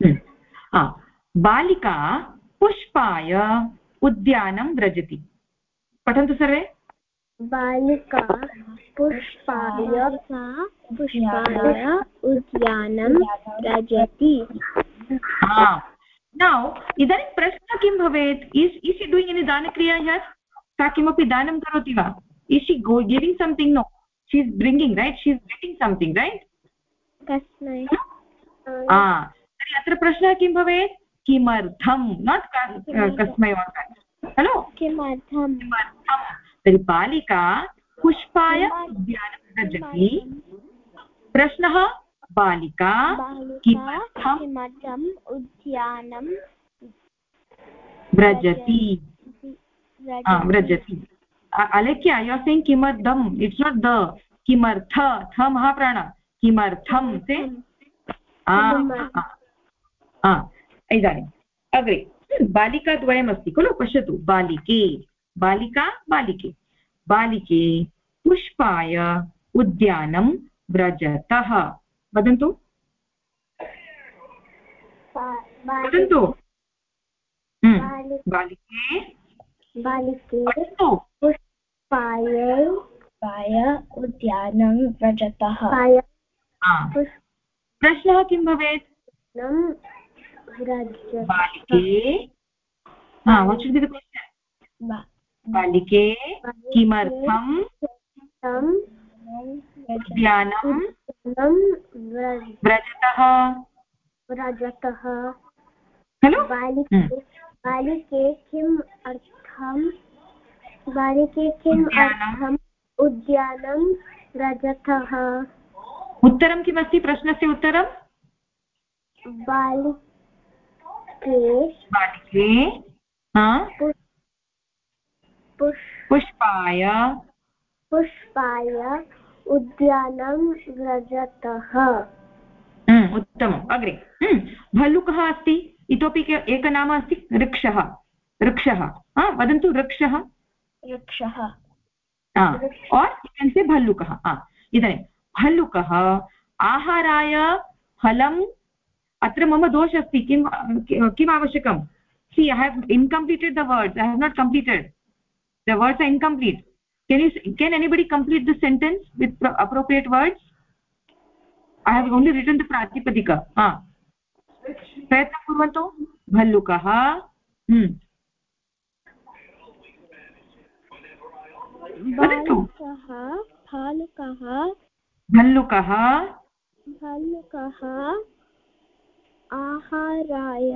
हम्म। बालिका पुष्पाय उद्यानं व्रजति। पठन्तु सर्वे।
बालिका पुष्पाय पुष्पाय उद्यानं व्रजति
नौ इदानीं प्रश्नः किं भवेत्? इस् इस् डूयिङ्ग् एनि दानक्रिया यत् सा किमपि दानं करोति वा? Is she go giving something no she is bringing right she is getting something
right
तर्हि अत्र प्रश्नः किं भवेत्? किमर्थं? नाट् कस्मै वा खलु
किमर्थं?
किमर्थं? तर्हि बालिका पुष्पाय उद्यानं व्रजति प्रश्नः बालिका
किमर्थम्? उद्यानं।
व्रजति। व्रजति। अलेख्य यु आर् सेङ्ग् किमर्थम्? इट्स् नाट् द किमर्थ थ महाप्राण। किमर्थं ते इदानीम्। अग्रे बालिकाद्वयमस्ति खलु? पश्यतु। बालिके। बालिका बालिके। बालिके पुष्पाय उद्यानं व्रजतः। वदन्तु। वदन्तु। हम्म, बालिके।
बालिके। पुष्पाय। उद्यानं व्रजतः।
प्रश्नः किं भवेत्? बालिके। बालिके किमर्थं उद्यानं व्रजतः।
व्रजतः।
खलु
बालिके बालिके किम् अर्थं बालिके किम् अर्थम्? उद्यानं व्रजतः।
उत्तरं किमस्ति प्रश्नस्य उत्तरं?
बालिके।
बालिके। पुष्पाय।
पुष्पाय उद्यानं व्रजतः
हम्म, उत्तमम् अग्रे। हम्म, भल्लुकः अस्ति इतोपि एकनाम अस्ति वृक्षः। वृक्षः वदन्तु वृक्षः।
वृक्षः।
और् से भल्लुकः इदानीं भल्लुकः आहाराय फलम् अत्र मम दोष अस्ति किं किम् आवश्यकं see I have incompleted the words I have not completed the words are incomplete can you can anybody complete the sentence with appropriate words i have only written the pratipadika ha प्रयत्नं कुर्वन्तु भल्लुकः वदतु
भालुकः
भल्लुकः
भल्लुकः आहाराय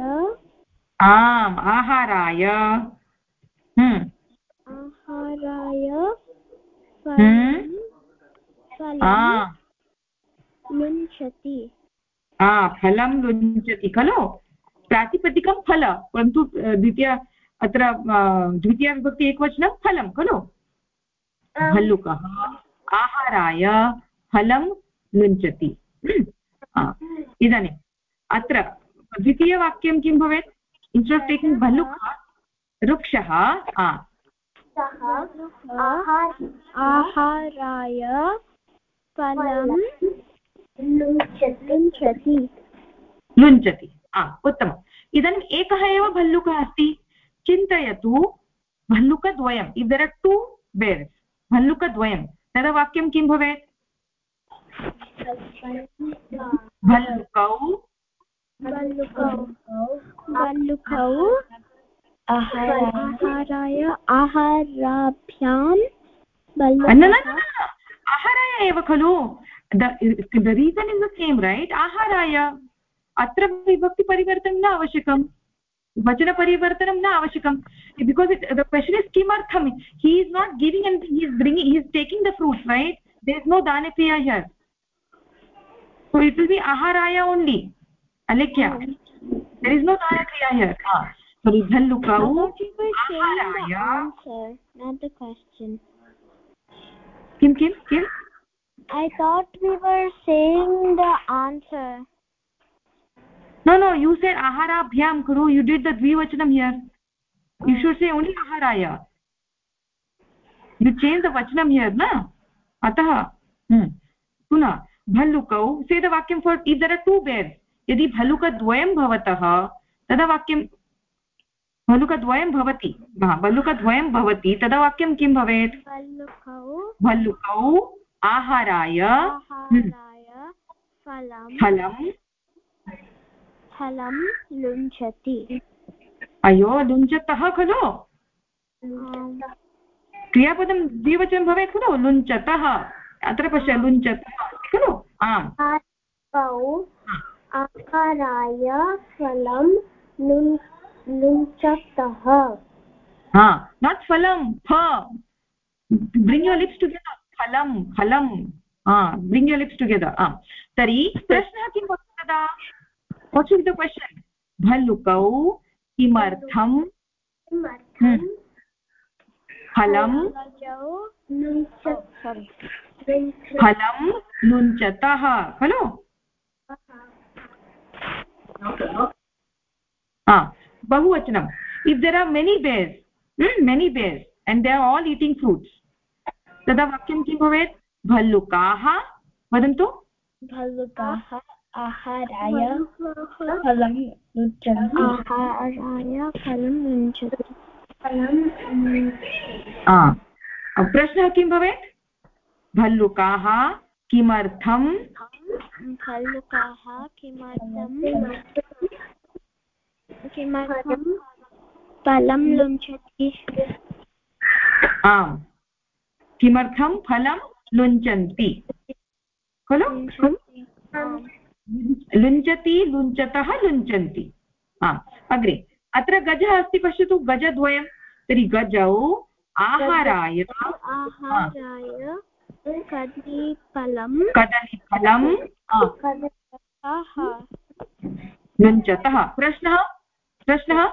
आम् आहाराय
आहाराय
हम्म?
लुञ्चति
हा फलं लुञ्चति खलु? प्रातिपदिकं फल परन्तु द्वितीय अत्र द्वितीयविभक्ति एकवचनं फलं खलु? भल्लुकः। आहाराय फलं लुञ्चति इदानीम् अत्र द्वितीयवाक्यं किं भवेत्? इन्स्ट् आफ् टेकिङ्ग् भल्लुकः। वृक्षः
आहाराय फलं लुञ्चति।
लुञ्चति। उत्तमम्। इदानीम् एकः एव भल्लुकः अस्ति। चिन्तयतु भल्लुकद्वयम्। If there are two bears भल्लुकद्वयं तदा वाक्यं किं भवेत्? भल्लुकौ।
भल्लुकौ। आहाराय आहाराभ्यां
आहाराय एव खलु। The reason is the same right आहाराय। अत्र विभक्तिपरिवर्तनं न आवश्यकं। वचनपरिवर्तनं न आवश्यकं। Because it the question is किमर्थं he is not giving and he is bringing he is taking the fruits right there is no दानक्रिया here so it will be aharaya only alikya there is no darakriya here ah bhallukau aharaya
not the question
kim kim kim
i thought we were saying the answer
no no you said aharabhyam kuru you did the dvivachanam here you should say only aharaya you change the vachanam here na atah hmm punah भल्लुकौ सेदवाक्यं for if there are two bears यदि भल्लुकद्वयं भवतः तदा वाक्यं भल्लुकद्वयं भवति। भल्लुकद्वयं भवति। तदा वाक्यं किं भवेत्? भल्लुकौ आहाराय फलं
फलं लुञ्चति
अयो लुञ्चतः खलु? क्रियापदं द्विवचनं भवेत् खलु? लुञ्चतः अत्र पश्य लुञ्चतः खलु? आम्।
आकाराय फलं लुञ्चतः।
हा नाट् फलं फ ब्रिङ्ग् योर् लिप्स् टुगेदर् फलं फलं हा ब्रिङ्ग् योर् लिप्स् टुगेदर् आम् तर्हि प्रश्नः किं भवति तदा वाट् शुड् द क्वशन् भल्लुकौ किमर्थं? फलं फलं लुञ्चतः। खलु बहुवचनम् if there are many bears many bears and they are all eating fruits तदा वाक्यं किं भवेत् भल्लुकाः वदन्तु
भल्लुकाः आहाराय फलं आहाराय फलं लुञ्चति
प्रश्नः किं भवेत् भल्लुकाः किमर्थं
भल्लुकाः किमर्थं किमर्थं फलं लुञ्चति?
आम्। किमर्थं फलं लुञ्चन्ति? खलु? लुञ्चति। लुञ्चतः लुञ्चन्ति। आम्। अग्रे अत्र गजः अस्ति पश्यतु गजद्वयं। तर्हि गजौ आहाराय
आहाराय कदलीफलं
कदलीफलं। लुञ्चतः। प्रश्नः? प्रश्नः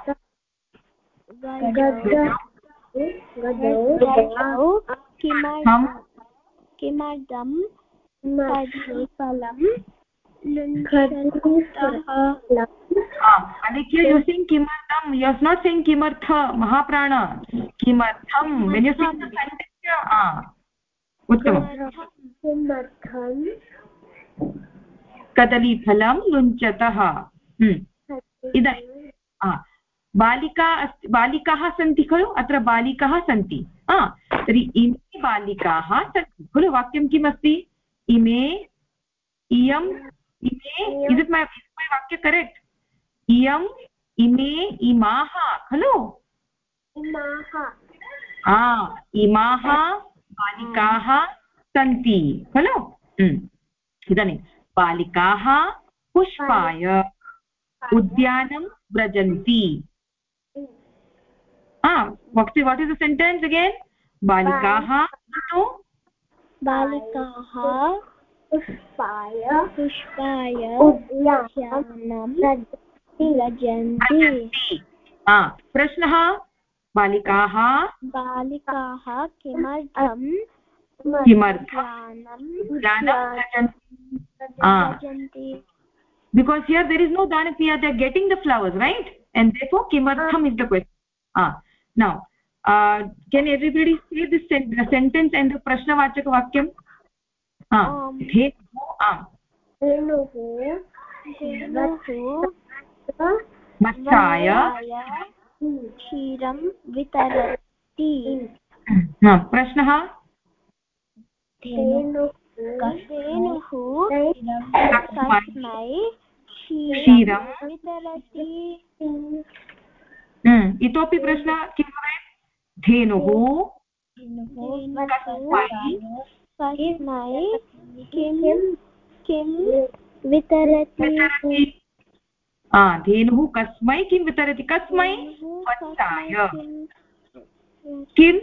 किमर्थं
किमर्थं? यु आस् नाट् सिङ्ग् किमर्थ महाप्राण। किमर्थं? उत्तमम्। कदलीफलं लुञ्चतः। हम्म। इदानीं। बालिका अस्ति बालिकाः सन्ति खलु? अत्र बालिकाः सन्ति. तर्हि इमे बालिकाः सन्ति. खलु? वाक्यं किमस्ति? इमे इयम् इमे इस् इट् मै मै वाक्य करेक्ट् इयम् इमे इमाः खलु? इमाः. बालिकाः सन्ति. खलु? हम्म। इदानीं बालिकाः पुष्पाय उद्यानं व्रजन्ति what is the sentence again बालिकाः
बालिकाः
पुष्पाय
पुष्पाय
व्रजन्ति प्रश्नः? बालिकाः
बालिकाः किमर्थं
किमर्थम् because here there is no danakriya they are getting the flowers right and therefore kimartham is the question ah now uh, can everybody say this sen the sentence and the prashnavachak vakyam ah
Um.
he ah
धेनुः
मत्स्याय
क्षीरं वितरति
हा प्रश्नः
धेनुः
कस्मै क्षीरं हम्म, इतोपि प्रश्नः किं भवेत् धेनुः
किं वितरति।
धेनुः कस्मै किं वितरति? कस्मै वत्साय। किं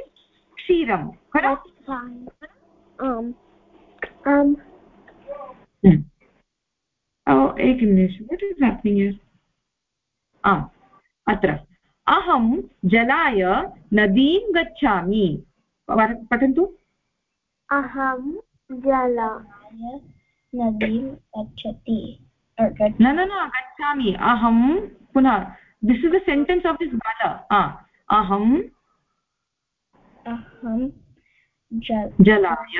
क्षीरं खलु
आम्
आम्.
Oh, एक निमिषं वट् इस् हेप्निङ्ग् इयर् आम् अत्र। अहं जलाय नदीं गच्छामि। पठन्तु।
अहं जला
नदीं गच्छति।
न न न गच्छामि। अहं पुनः this is the sentence of this बाल अहं
अहं
जलाय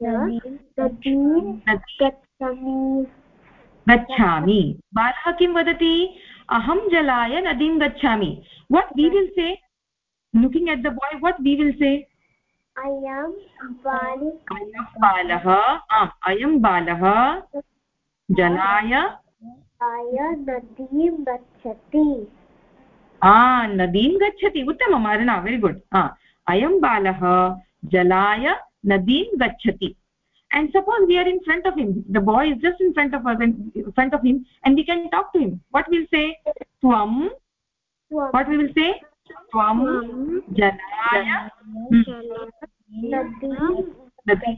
नदीं
नदीं गच्छामि।
गच्छामि। बालः किं वदति? अहं जलाय नदीं गच्छामि। What we will say looking at the boy what we will say
अयं
बालः। आम् अयं बालः जलाय।
नदीं गच्छति।
आ नदीं गच्छति। उत्तमम् अरुणा वेरि गुड् अयं बालः जलाय नदीं गच्छति। and suppose we are in front of him the boy is just in front of us and in front of him and we can talk to him what we'll say tvam what we will say tvam jalaya Hmm.
नदीं
Nadi.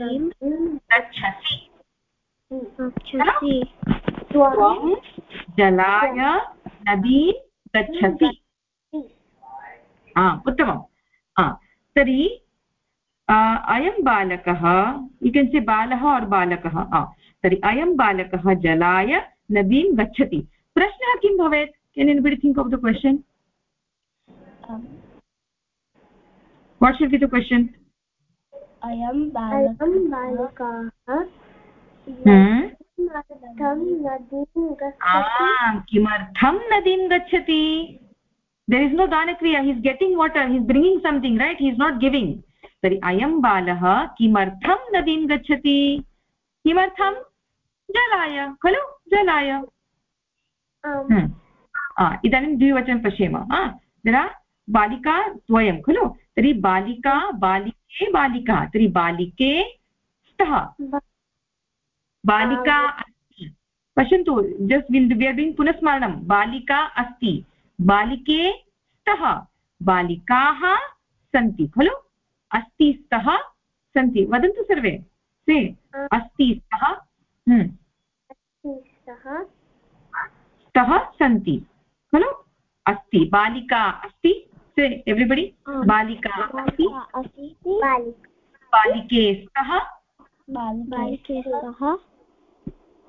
नदीं
गच्छति
गच्छति
त्वं जलाय नदीं गच्छति हा उत्तमम् हा तर्हि अ, अयं बालकः यु केन् से बालः और् बालकः तर्हि अयं बालकः जलाय नदीं गच्छति। प्रश्नः किं भवेत्? Can anybody think of the question what should be the question
अयं
अयं बालकाः? किमर्थं नदीं गच्छति?
आम् किमर्थं नदीं गच्छति? There is no दानक्रिया he is getting water he is bringing something right तर्हि अयं बालः किमर्थं नदीं गच्छति? किमर्थं? जलाय खलु? जलाय। हम्म। आ, इदानीं द्विवचनं पश्येम। तदा बालिका द्वयं खलु? तर्हि बालिका बालिके बालिका। तर्हि बालिके स्तः। बालिका अस्ति। पश्यन्तु just will we are doing पुनस्मरणं। बालिका अस्ति। बालिके स्तः। बालिकाः सन्ति खलु? अस्ति स्तः सन्ति। वदन्तु सर्वे। से? अस्ति स्तः हम्म, स्तः। सन्ति। खलु? अस्ति। बालिका अस्ति। से एव्रिबडि बालिका अस्ति।
अस्ति।
बालिके
स्तः।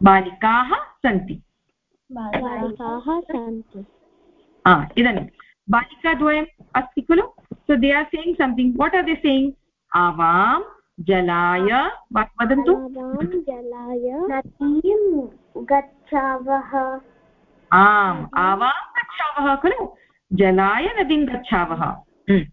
बालिकाः
सन्ति।
बालिकाः सन्ति।
इदानीं बालिकाद्वयम् अस्ति खलु? So they are saying something what are they saying आवां जलाय वदन्तु।
जलाय
नदीं गच्छावः।
आम् आवां गच्छावः खलु? जलाय नदीं गच्छावः। हम्म।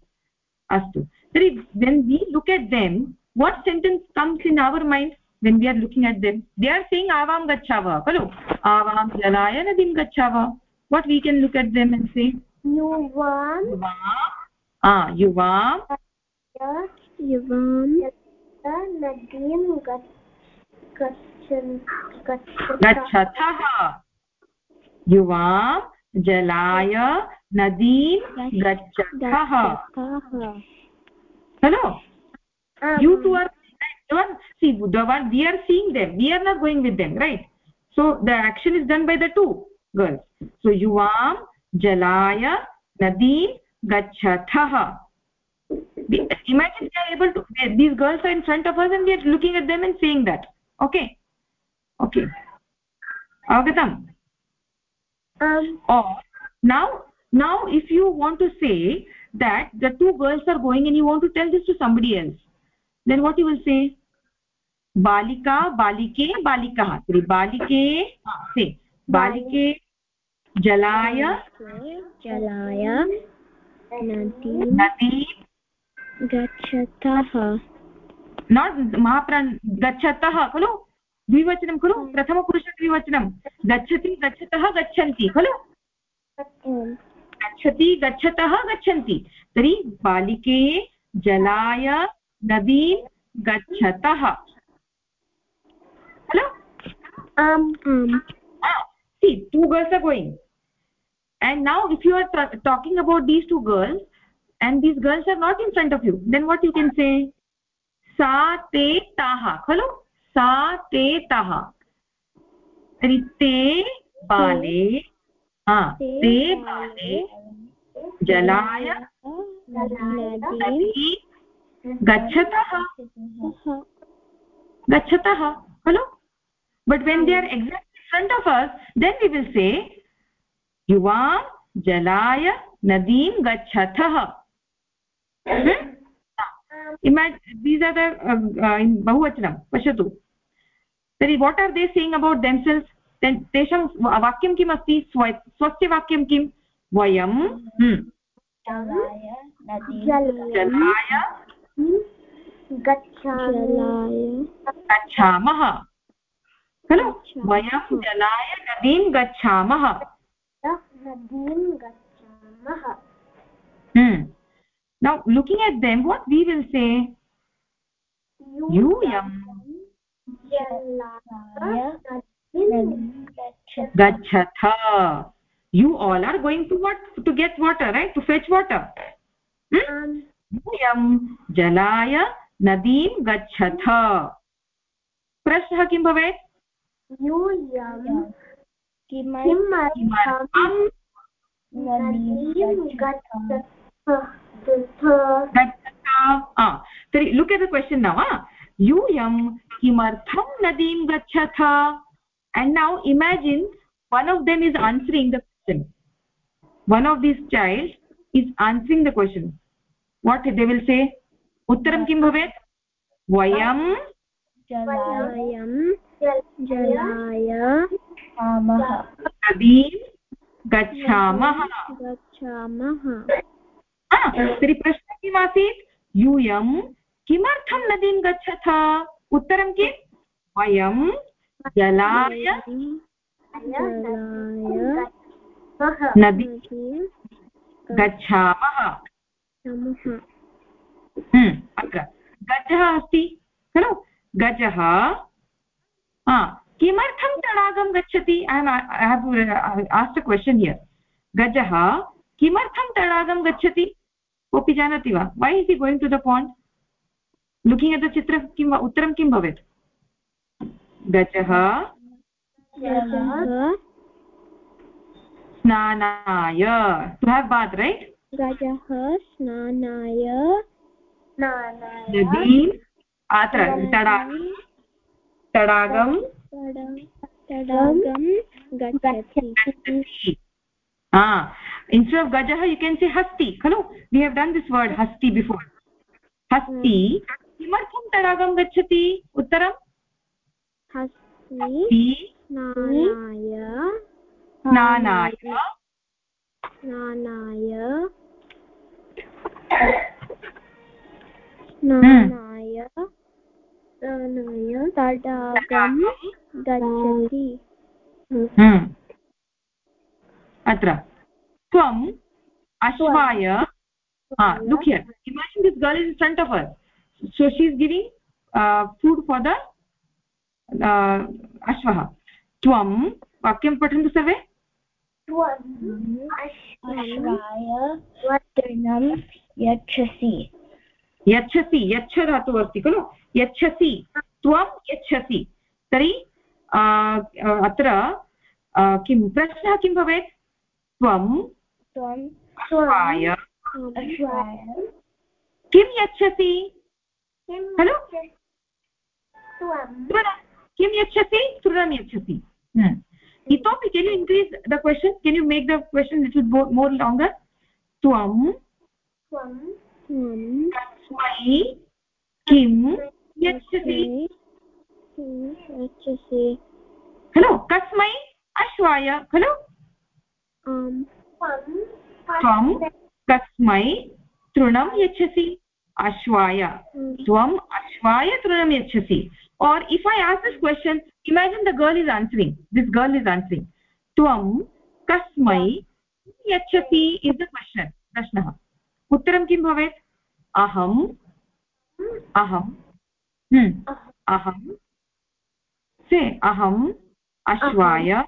अस्तु। तर्हि when we look at them what sentence comes in our mind when we are looking at them they are saying आवां गच्छावः खलु? आवां जलाय नदीं गच्छावः। What we can look at them and say
युवां
जलाय नदीं गच्छतः you two are see the one we are seeing them we are not going with so the action is done by the two girls so युवां jalaya nadim gachatah imagine they are able to these girls are in front of us and we are looking at them and saying that okay okay avagatam
um
or now now if you want to say that the two girls are going and you want to tell this to somebody else then what you will say balika balike balikah three balike say balike jalaya
जलाय। नदीं।
nadi
गच्छतः।
Not महाप्रान् गच्छतः खलु? द्विवचनं खलु? प्रथमपुरुषद्विवचनं। गच्छति गच्छतः गच्छन्ति खलु? गच्छति गच्छतः गच्छन्ति। तर्हि बालिके जलाय नदीं गच्छतः। खलु? girls are going and now if you are talking about these two girls and these girls are not in front of you then what you can say sa te taha खलु सा ते तः तर्हि ते बाले हा ते बाले जलाय गच्छतः गच्छतः खलु but when they are exactly in front of us then we will say युवां जलाय नदीं the uh, uh, in bahuvachanam pashatu तर्हि what are they saying about themselves तेषां वाक्यं किम् अस्ति? स्व स्वस्य वाक्यं किं वयं जलाय गच्छामः। खलु? वयं जलाय नदीं गच्छामः।
नदीं गच्छामः
now looking at them what we will say यूयं gachata you all are going to what to get water right to fetch water hmm? यूयं जलाय नदीं गच्छथ प्रश्नः किं भवेत्
यूयं
तर्हि लुक् एत् क्वशन् न वा यूयं किमर्थं नदी गच्छ and now imagine one of them is answering the question one of this child is answering the question what they will say उत्तर किं भवेत् वयं
जलाय
नदीं गच्छामः।
गच्छामः।
तर्हि प्रश्नः किमासीत्? यूयं किमर्थं नदीं गच्छथ? उत्तरं किं? वयं जलाय नदी गच्छामः। अत्र गजः अस्ति खलु? गजः किमर्थं तडागं गच्छति? आस्ट् अ क्वशन् हियर् गजः किमर्थं तडागं गच्छति? कोऽपि जानाति वा? Why is he going to the pond looking at the चित्र किं उत्तरं किं भवेत्? गजः स्नानाय. टु हेव् बात् रैट्
गजः स्नानाय.
नदीम् अत्र तडागं तडागं इन्स्ट्रेड् आफ् गजः यु केन् से हस्ति खलु? We have done this word हस्ती बिफोर् हस्ति किमर्थं तडागं गच्छति?
उत्तरम्? स्नानाय उत्तानाय तडागं गच्छति। हम्म।
अत्र त्वम् अश्वाय। Look here imagine this girl in वाक्यं
पठन्तु सर्वे। यच्छसि।
यच्छ धातुः अस्ति खलु? यच्छसि त्वं यच्छसि। तर्हि अत्र किं प्रश्नः किं भवेत्? त्वं किं यच्छसि? खलु किं यच्छसि? तृणं यच्छसि। इतोपि can you increase the question can you make the question little more longer त्वं तस्मै किं? यच्छति खलु कस्मै अश्वाय खलु त्वं कस्मै तृणं यच्छसि अश्वाय त्वम् अश्वाय तृणं यच्छसि or if I ask this question imagine the girl is answering this girl is answering त्वं कस्मै यच्छसि इस् द क्वशन् प्रश्नः उत्तरं किं भवेत् अहम् अहं हम्म। अहं। से अहम् अश्वाय।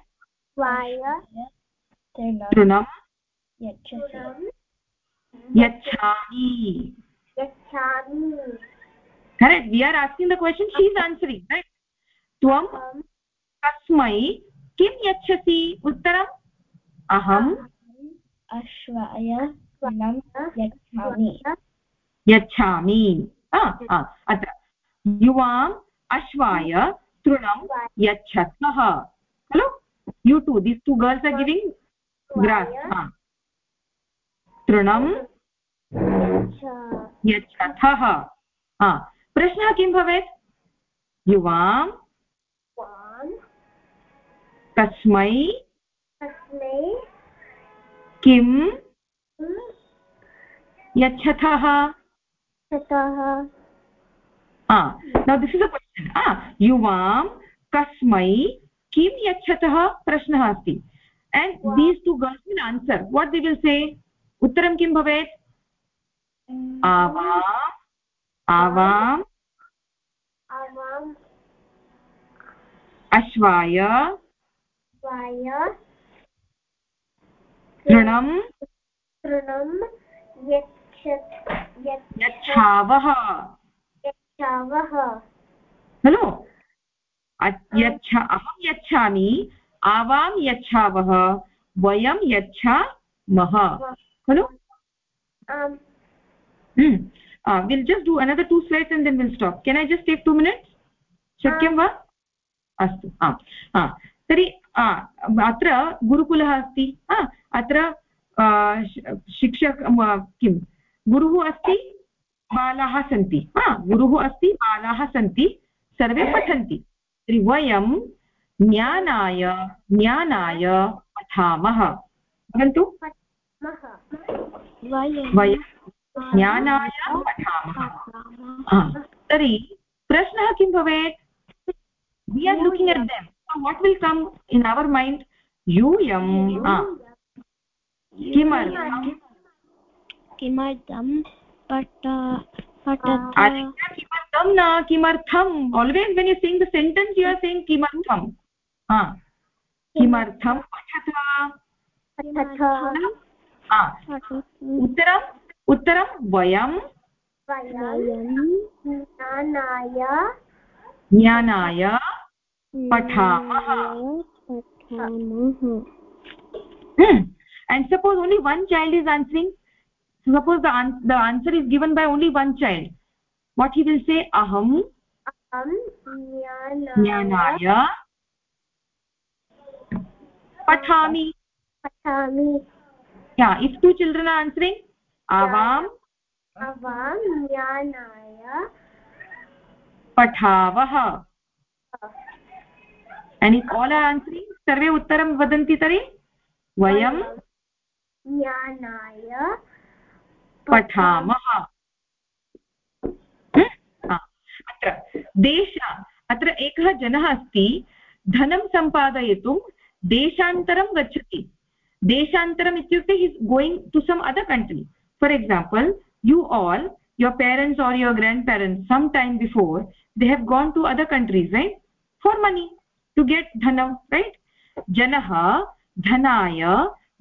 तृणं यच्छामि। Correct we are asking the question she's answering त्वं कस्मै किं यच्छसि? उत्तरम् अहम्।
अश्वाय। यच्छामि।
अत्र। युवाम् अश्वाय तृणं यच्छतः खलु you two this two girls are giving grass तृणं यच्छथः प्रश्नः किं भवेत्? युवां कस्मै किं यच्छथः now this is a question युवां कस्मै किं यच्छतः? प्रश्नः अस्ति. And these two girls will answer what they will say उत्तरं किं भवेत्? आवाम् आवाम् अश्वाय तृणं
तृणं
यच्छावः। हलो हाँ। यच्छ अहं यच्छामि आवां यच्छावः वयं यच्छामः। खलु? Will just do another two slide and then will stop can I just take two minutes शक्यं हाँ। वा? अस्तु तर्हि अत्र गुरुकुलः अस्ति। अत्र शिक्षक किं? गुरुः अस्ति? बालाः सन्ति। हा, गुरुः अस्ति, बालाः सन्ति, सर्वे पठन्ति। तर्हि वयं ज्ञानाय ज्ञानाय पठामः। वदन्तु वयं ज्ञानाय पठामः। तर्हि प्रश्नः किं भवेत्? We are looking at them what will come in our mind यूयं किमर्थं?
किमर्थं?
किमर्थं न किमर्थम् always when you sing the sentence you are sing किमर्थं. किमर्थं पठथ उत्तरं उत्तरं वयं ज्ञानाय पठामः। and suppose only one child is answering suppose the, an the answer is given by only one child what he will say aham aham jnanaya pathami
pathami
yeah if two children are answering आवाम्
आवां ज्ञानाय
पठावः and if all are answering सर्वे उत्तरं वदन्ति तर्हि वयं
ज्ञानाय
पठामः। अत्र, देश, अत्र एकः जनः अस्ति, धनं सम्पादयितुं देशान्तरं गच्छति। देशान्तरम् इत्युक्ते he going to some other country for example you all your parents or your grandparents some time before they have gone to other countries right for money to get धनं रैट् जनः, धनाय,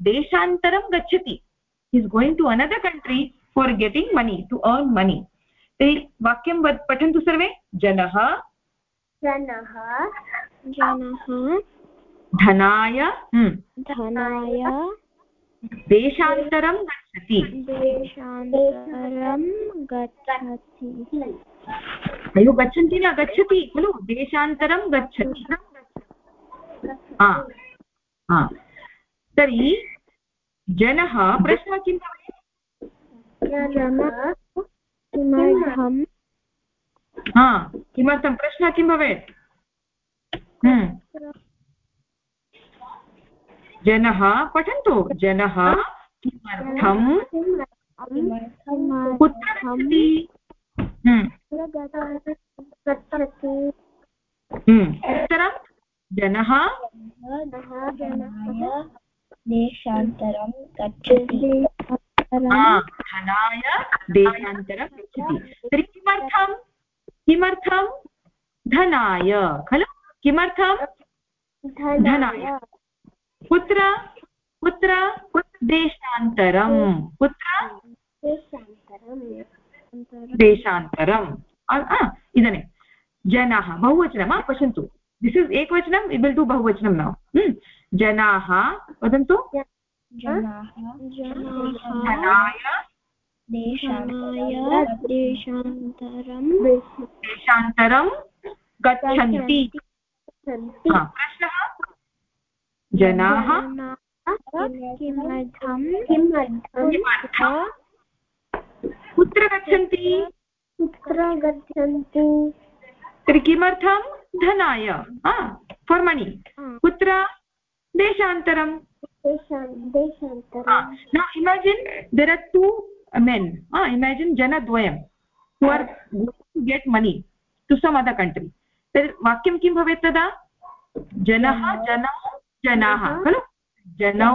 देशान्तरं गच्छति। Is going to another country for getting money to earn money. तर्हि वाक्यं पठन्तु सर्वे? जनः
जनः।
जनः।
धनाय हम्म,
धनाय।
देशान्तरं गच्छति।
देशान्तरं गच्छति।
अयो गच्छन्ति न? गच्छति खलु? देशान्तरं गच्छति। तर्हि जनः प्रश्नः किं
किमर्थं?
हा किमर्थं? प्रश्नः किं भवेत्? हम्म, जनः पठन्तु। जनः किमर्थं? कुत्र गच्छति हम्म, हम्म, उत्तरं जनः
देशान्तरं गच्छति।
धनाय देशान्तरं गच्छति। तर्हि किमर्थं? किमर्थं? धनाय। खलु? किमर्थं? धनाय। कुत्र? कुत्र? देशान्तरं। कुत्र? देशान्तरम्। अ, इदानीं। जनाः बहुवचनं वा पश्यन्तु। दिस् इस् एकवचनं विल् टु बहुवचनं न जनाः वदन्तु
देशान्तरं
गच्छन्ति प्रश्नः जनाः कुत्र गच्छन्ति
कुत्र गच्छन्ति
तर्हि किमर्थं धनाय कर्मणि कुत्र? देशान्तरं
देशान्तरं
न imagine there are two men imagine जनद्वयं who are get money to some other country वाक्यं किं भवेत् तदा? जनः जनौ। जनाः खलु? जनौ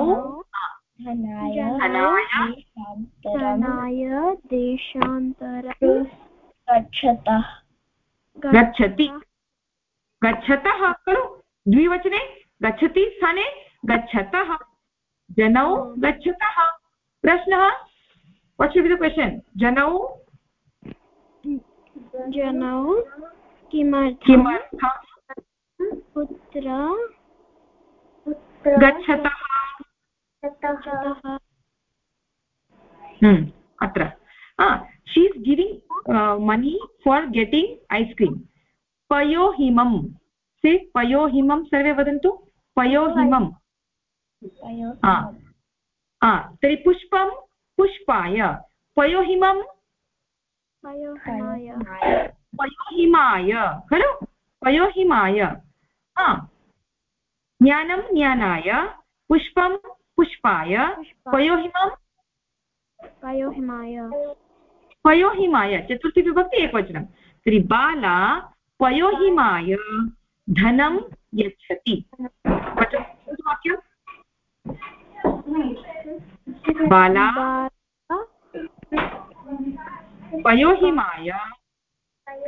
गच्छति।
गच्छतः खलु द्विवचने गच्छति स्थाने गच्छतः जनौ गच्छतः। प्रश्नः? What should be the question जनौ
जनौ किमर्थं कुत्र
गच्छतः। Hmm, अत्र। She is giving money for getting ice cream पयोहिमं say पयोहिमं सर्वे वदन्तु। पयोहिमं तर्हि पुष्पं पुष्पाय। पयोहिमं
पयोहिमाय।
खलु? पयोहिमाय। ज्ञानं ज्ञानाय। पुष्पं पुष्पाय। पयोहिमं
पयोहिमाय।
पयोहिमाय। चतुर्थी विभक्ति एकवचनं। तर्हि बाला पयोहिमाय धनं यच्छति। वचनं वाक्यं बाला। पयोहिमाय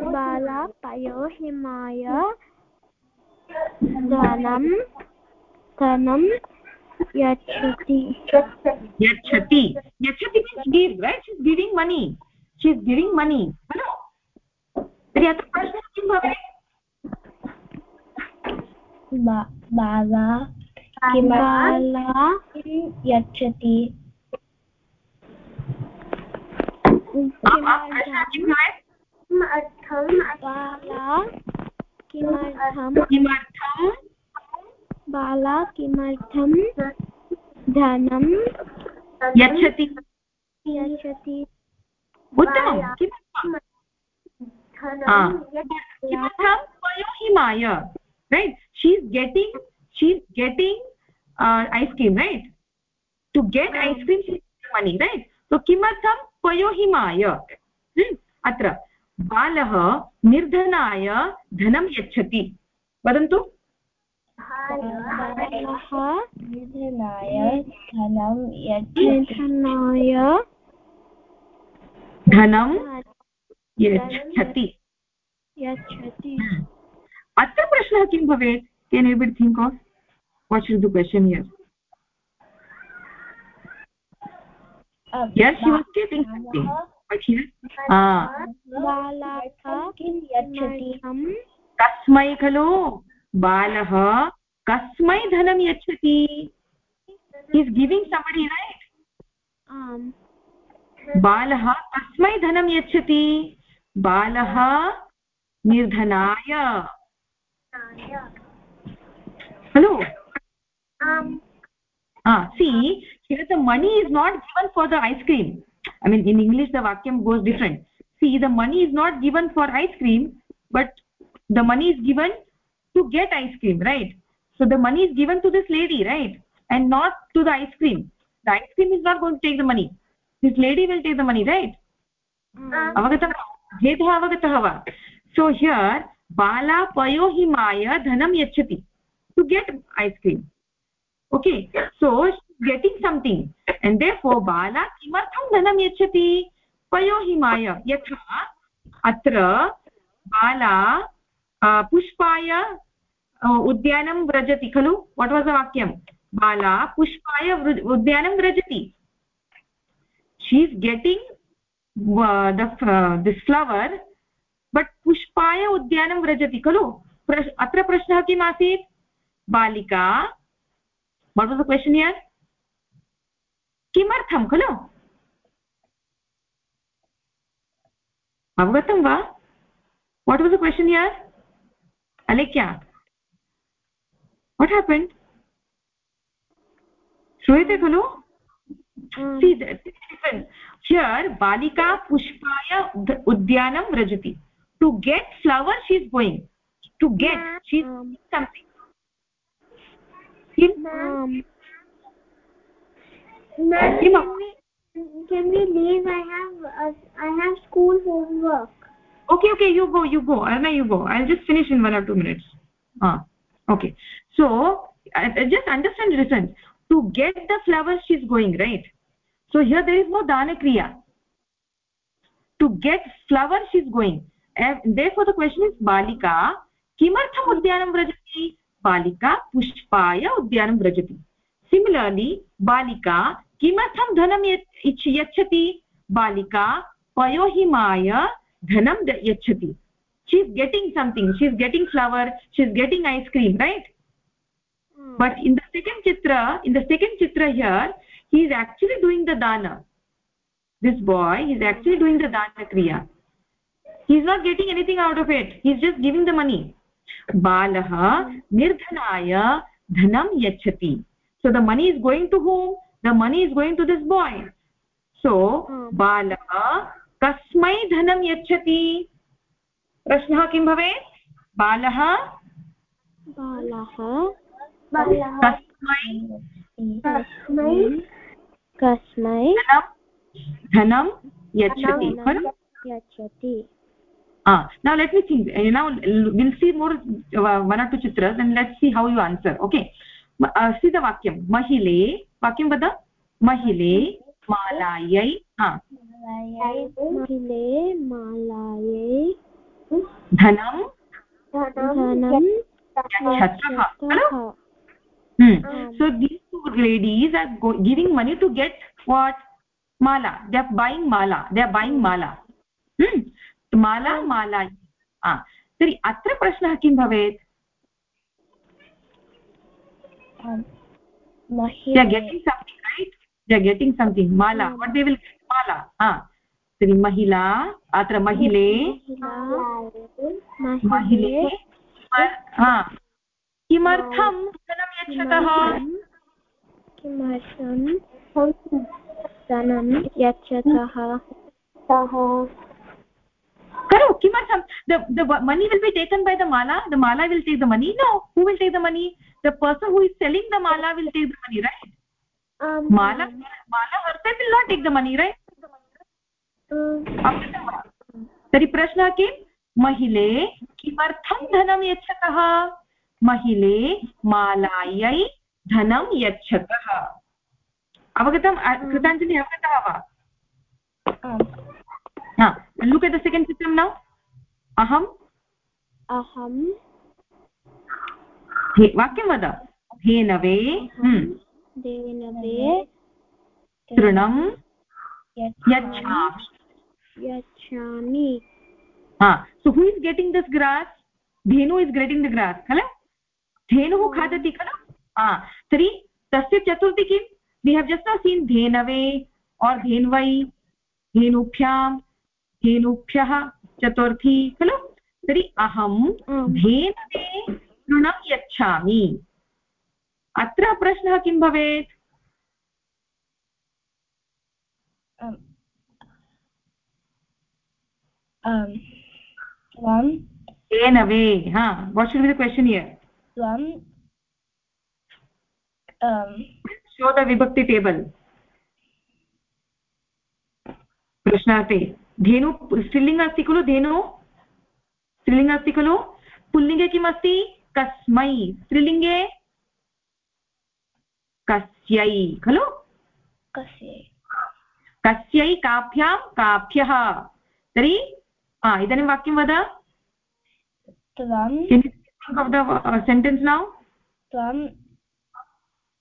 बाला पयोहिमाय धनं धनं यच्छति।
यच्छति। यच्छति means give right giving money she is giving money खलु तर्हि अत्र प्रश्नः किं भवेत्
बाला यच्छति बाला किमर्थं
किमर्थं
बाला किमर्थं धनं
यच्छति।
यच्छति।
उत्तमं। किमर्थं किमर्थं पयोहिमाय right she is getting she is getting ice cream right to get ice cream money right so किमर्थं? पयोहिमाय। अत्र। बालः निर्धनाय धनं यच्छति। वदन्तु।
बालः धनं यच्छनाय
धनं? यच्छति
यच्छति
हम्म। अत्र प्रश्नः किं भवेत्? Can anybody think of what should the question here Yes, was getting something. कस्मै खलु? बालः कस्मै धनं यच्छति। इस् गिविङ्ग् समडि रैट् बालः कस्मै धनं यच्छति। बालः निर्धनाय। Hello see here the money is not given for the ice cream I mean in English the वाक्यं goes different see the money is not given for ice cream but the money is given to get ice cream right so the money is given to this lady right and not to the ice cream the ice cream is not gone to take the money this lady will take the money right अवगतं भेदः अवगतः वा so here बाला पयोहिमाय धनं यच्छति। To get ice cream okay so getting something and they for बाला किमर्थं धनं यच्छति? पयोहिमाय। यथा अत्र बाला पुष्पाय उद्यानं व्रजति, खलु? वाट् वास् वाक्यं बाला पुष्पाय उद्यानं व्रजति। She is getting the this flower, but पुष्पाय उद्यानं व्रजति खलु? अत्र प्रश्नः किम् आसीत्? बालिका what was the question here किमर्थं, खलु? अवगतं वा? What was the question here Alekhya what happen श्रूयते, खलु? See that here balika pushpaya udyanam rajati to get flower she is going to get she is um, something
Ma'am, can we, leave? I have uh, I have school homework.
Okay, okay, you go, you go. Arna, you go. I'll just finish in one or two minutes. Ah, okay. So, uh, just understand, listen. To get the flowers, she's going, right? So here there is no dana kriya to get flower she is going and therefore the question is balika kimartham udyanam vrajati balika pushpaya udyanam vrajati similarly balika kimartham dhanam yachati balika payohimaya dhanam yachati she is getting something she is getting flower she is getting ice cream right hmm. but in the second chitra in the second chitra here he is actually doing the dana this boy is actually doing the dana kriya he is not getting anything out of it he is just giving the money balah nirdhanaya dhanam yachati so the money is going to whom the money is going to this boy so balah kasmai dhanam yachati प्रश्नः किं भवेत् बालः
बालः
कस्मै
कस्मै
धनं यच्छति
यच्छति
now let me think uh, now we'll see more uh, one or two chitras and let's see how you answer okay uh, see the vakyam mahile vakyam vada mahile malayai ha
mahile malayai
dhanam
dhanam
yच्छतः hmm. um, so these two ladies are giving money to get what mala they are buying mala they are buying mala hmm. mala माला माला तर्हि अत्र प्रश्नः किं भवेत् getting something right they are getting something mala what they will mala तर्हि महिला अत्र महिले महिले किमर्थं करो
किमर्थं?
Money will be taken by the mala the mala will take the money no who will take the money the person who is selling the mala will take the money right माला माला हर्ते will not महिले किमर्थं धनं यच्छतः? महिले मालायै धनं यच्छतः। अवगतं कृताञ्जलि अवगतः वा? Look at the second चित्रं नौ अहम्?
अहं
वाक्यं वद। धेनवे।
धेनवे
तृणं यच्छामि।
यच्छामि।
हा so who is getting this grass Dhenu is getting the grass खलु धेनुः खादति खलु? हा। तर्हि तस्य चतुर्थी किं we have just not seen धेनवे or धेन्वै धेनुभ्यां धेनुभ्यः चतुर्थी खलु? तर्हि अहं धेनवे तृणं यच्छामि। अत्र प्रश्नः किं भवेत्? धेनवे हा। What should be the question here
त्वं
शो द विभक्ति टेबल्। प्रश्नार्थे धेनु स्त्रीलिङ्ग अस्ति खलु धेनु? स्त्रीलिङ्ग अस्ति खलु? पुल्लिङ्गे किम् अस्ति? कस्मै। स्त्रीलिङ्गे? कस्यै खलु?
कस्यै।
कस्यै काभ्यां काभ्यः। तर्हि इदानीं वाक्यं वद।
त्वं
सेण्टेन्स् नौ
त्वं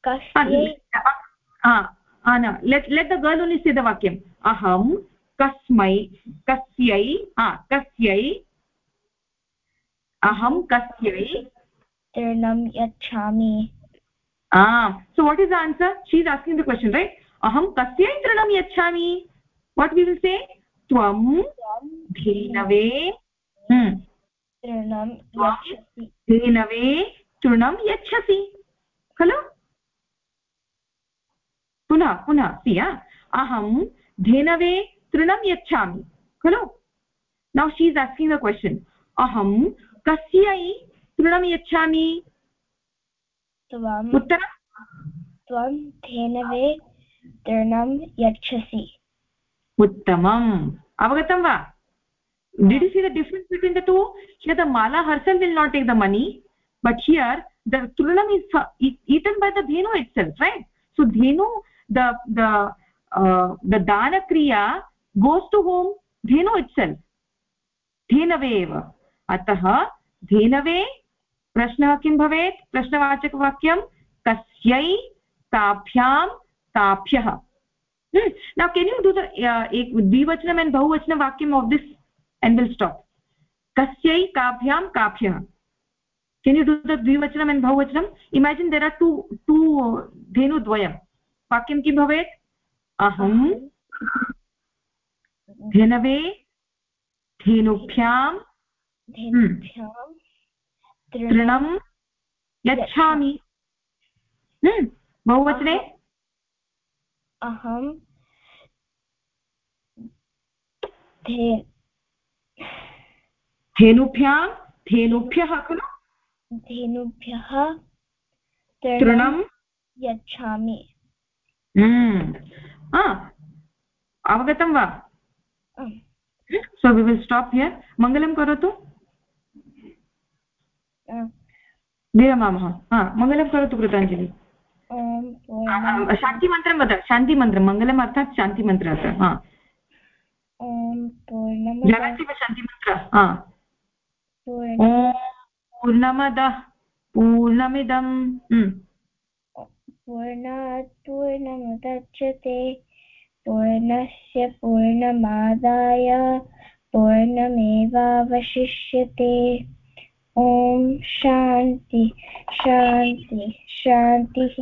कस्यै
let let the girl only say the वाक्यम् अहं कस्मै कस्यै कस्यै अहं कस्यै
तृणं यच्छामि
so what is the answer she is asking the question right aham kasyai trinam yachhami what we will say tvam dhenave hmm
तृणं यच्छसि।
धेनवे तृणं यच्छसि। खलु? पुनः पुनः सि अहं धेनवे तृणं यच्छामि। खलु? Now she is asking the question अहं कस्यै तृणं यच्छामि? उत्तरं?
त्वं धेनवे तृणं यच्छसि।
उत्तमम्। अवगतं वा? Did you see the difference between the two here the mala herself will not take the money but here the trunam is eaten by the dhenu itself right so dhenu the the uh, the dana kriya goes to whom dhenu itself धेनवे एव अतः धेनवे प्रश्नः किं भवेत् प्रश्नवाचकवाक्यं कस्यै now can you do the uh, ek dvivachanam and bahuvachanam vakyam of this and will stop kasyai kabhyam kabhyah can you do the dvivachanam and bahuvachanam imagine there are two two dhenu dvayam vakyam kim bhavet aham धेनवे धेनुभ्यां
धेनुभ्यां
तृणं यच्छामि बहुवचने
अहं
धेनुभ्यां धेनुभ्यः खलु?
धेनुभ्यः
तृणं
यच्छामि।
अवगतं वा? So we will stop here मङ्गलं करोतु? विरमामः। हा मङ्गलं करोतु कृताञ्जलि। शान्तिमन्त्रं वद शान्तिमन्त्रं मङ्गलम् अर्थात् शान्तिमन्त्र अत्र हा। जानाति वा शान्तिमन्त्र हा। पूर्णमदः पूर्णमिदं
पूर्णात् पूर्णमुदच्यते पूर्णस्य पूर्णमादाय पूर्णमेवावशिष्यते ॐ शान्ति शान्ति शान्तिः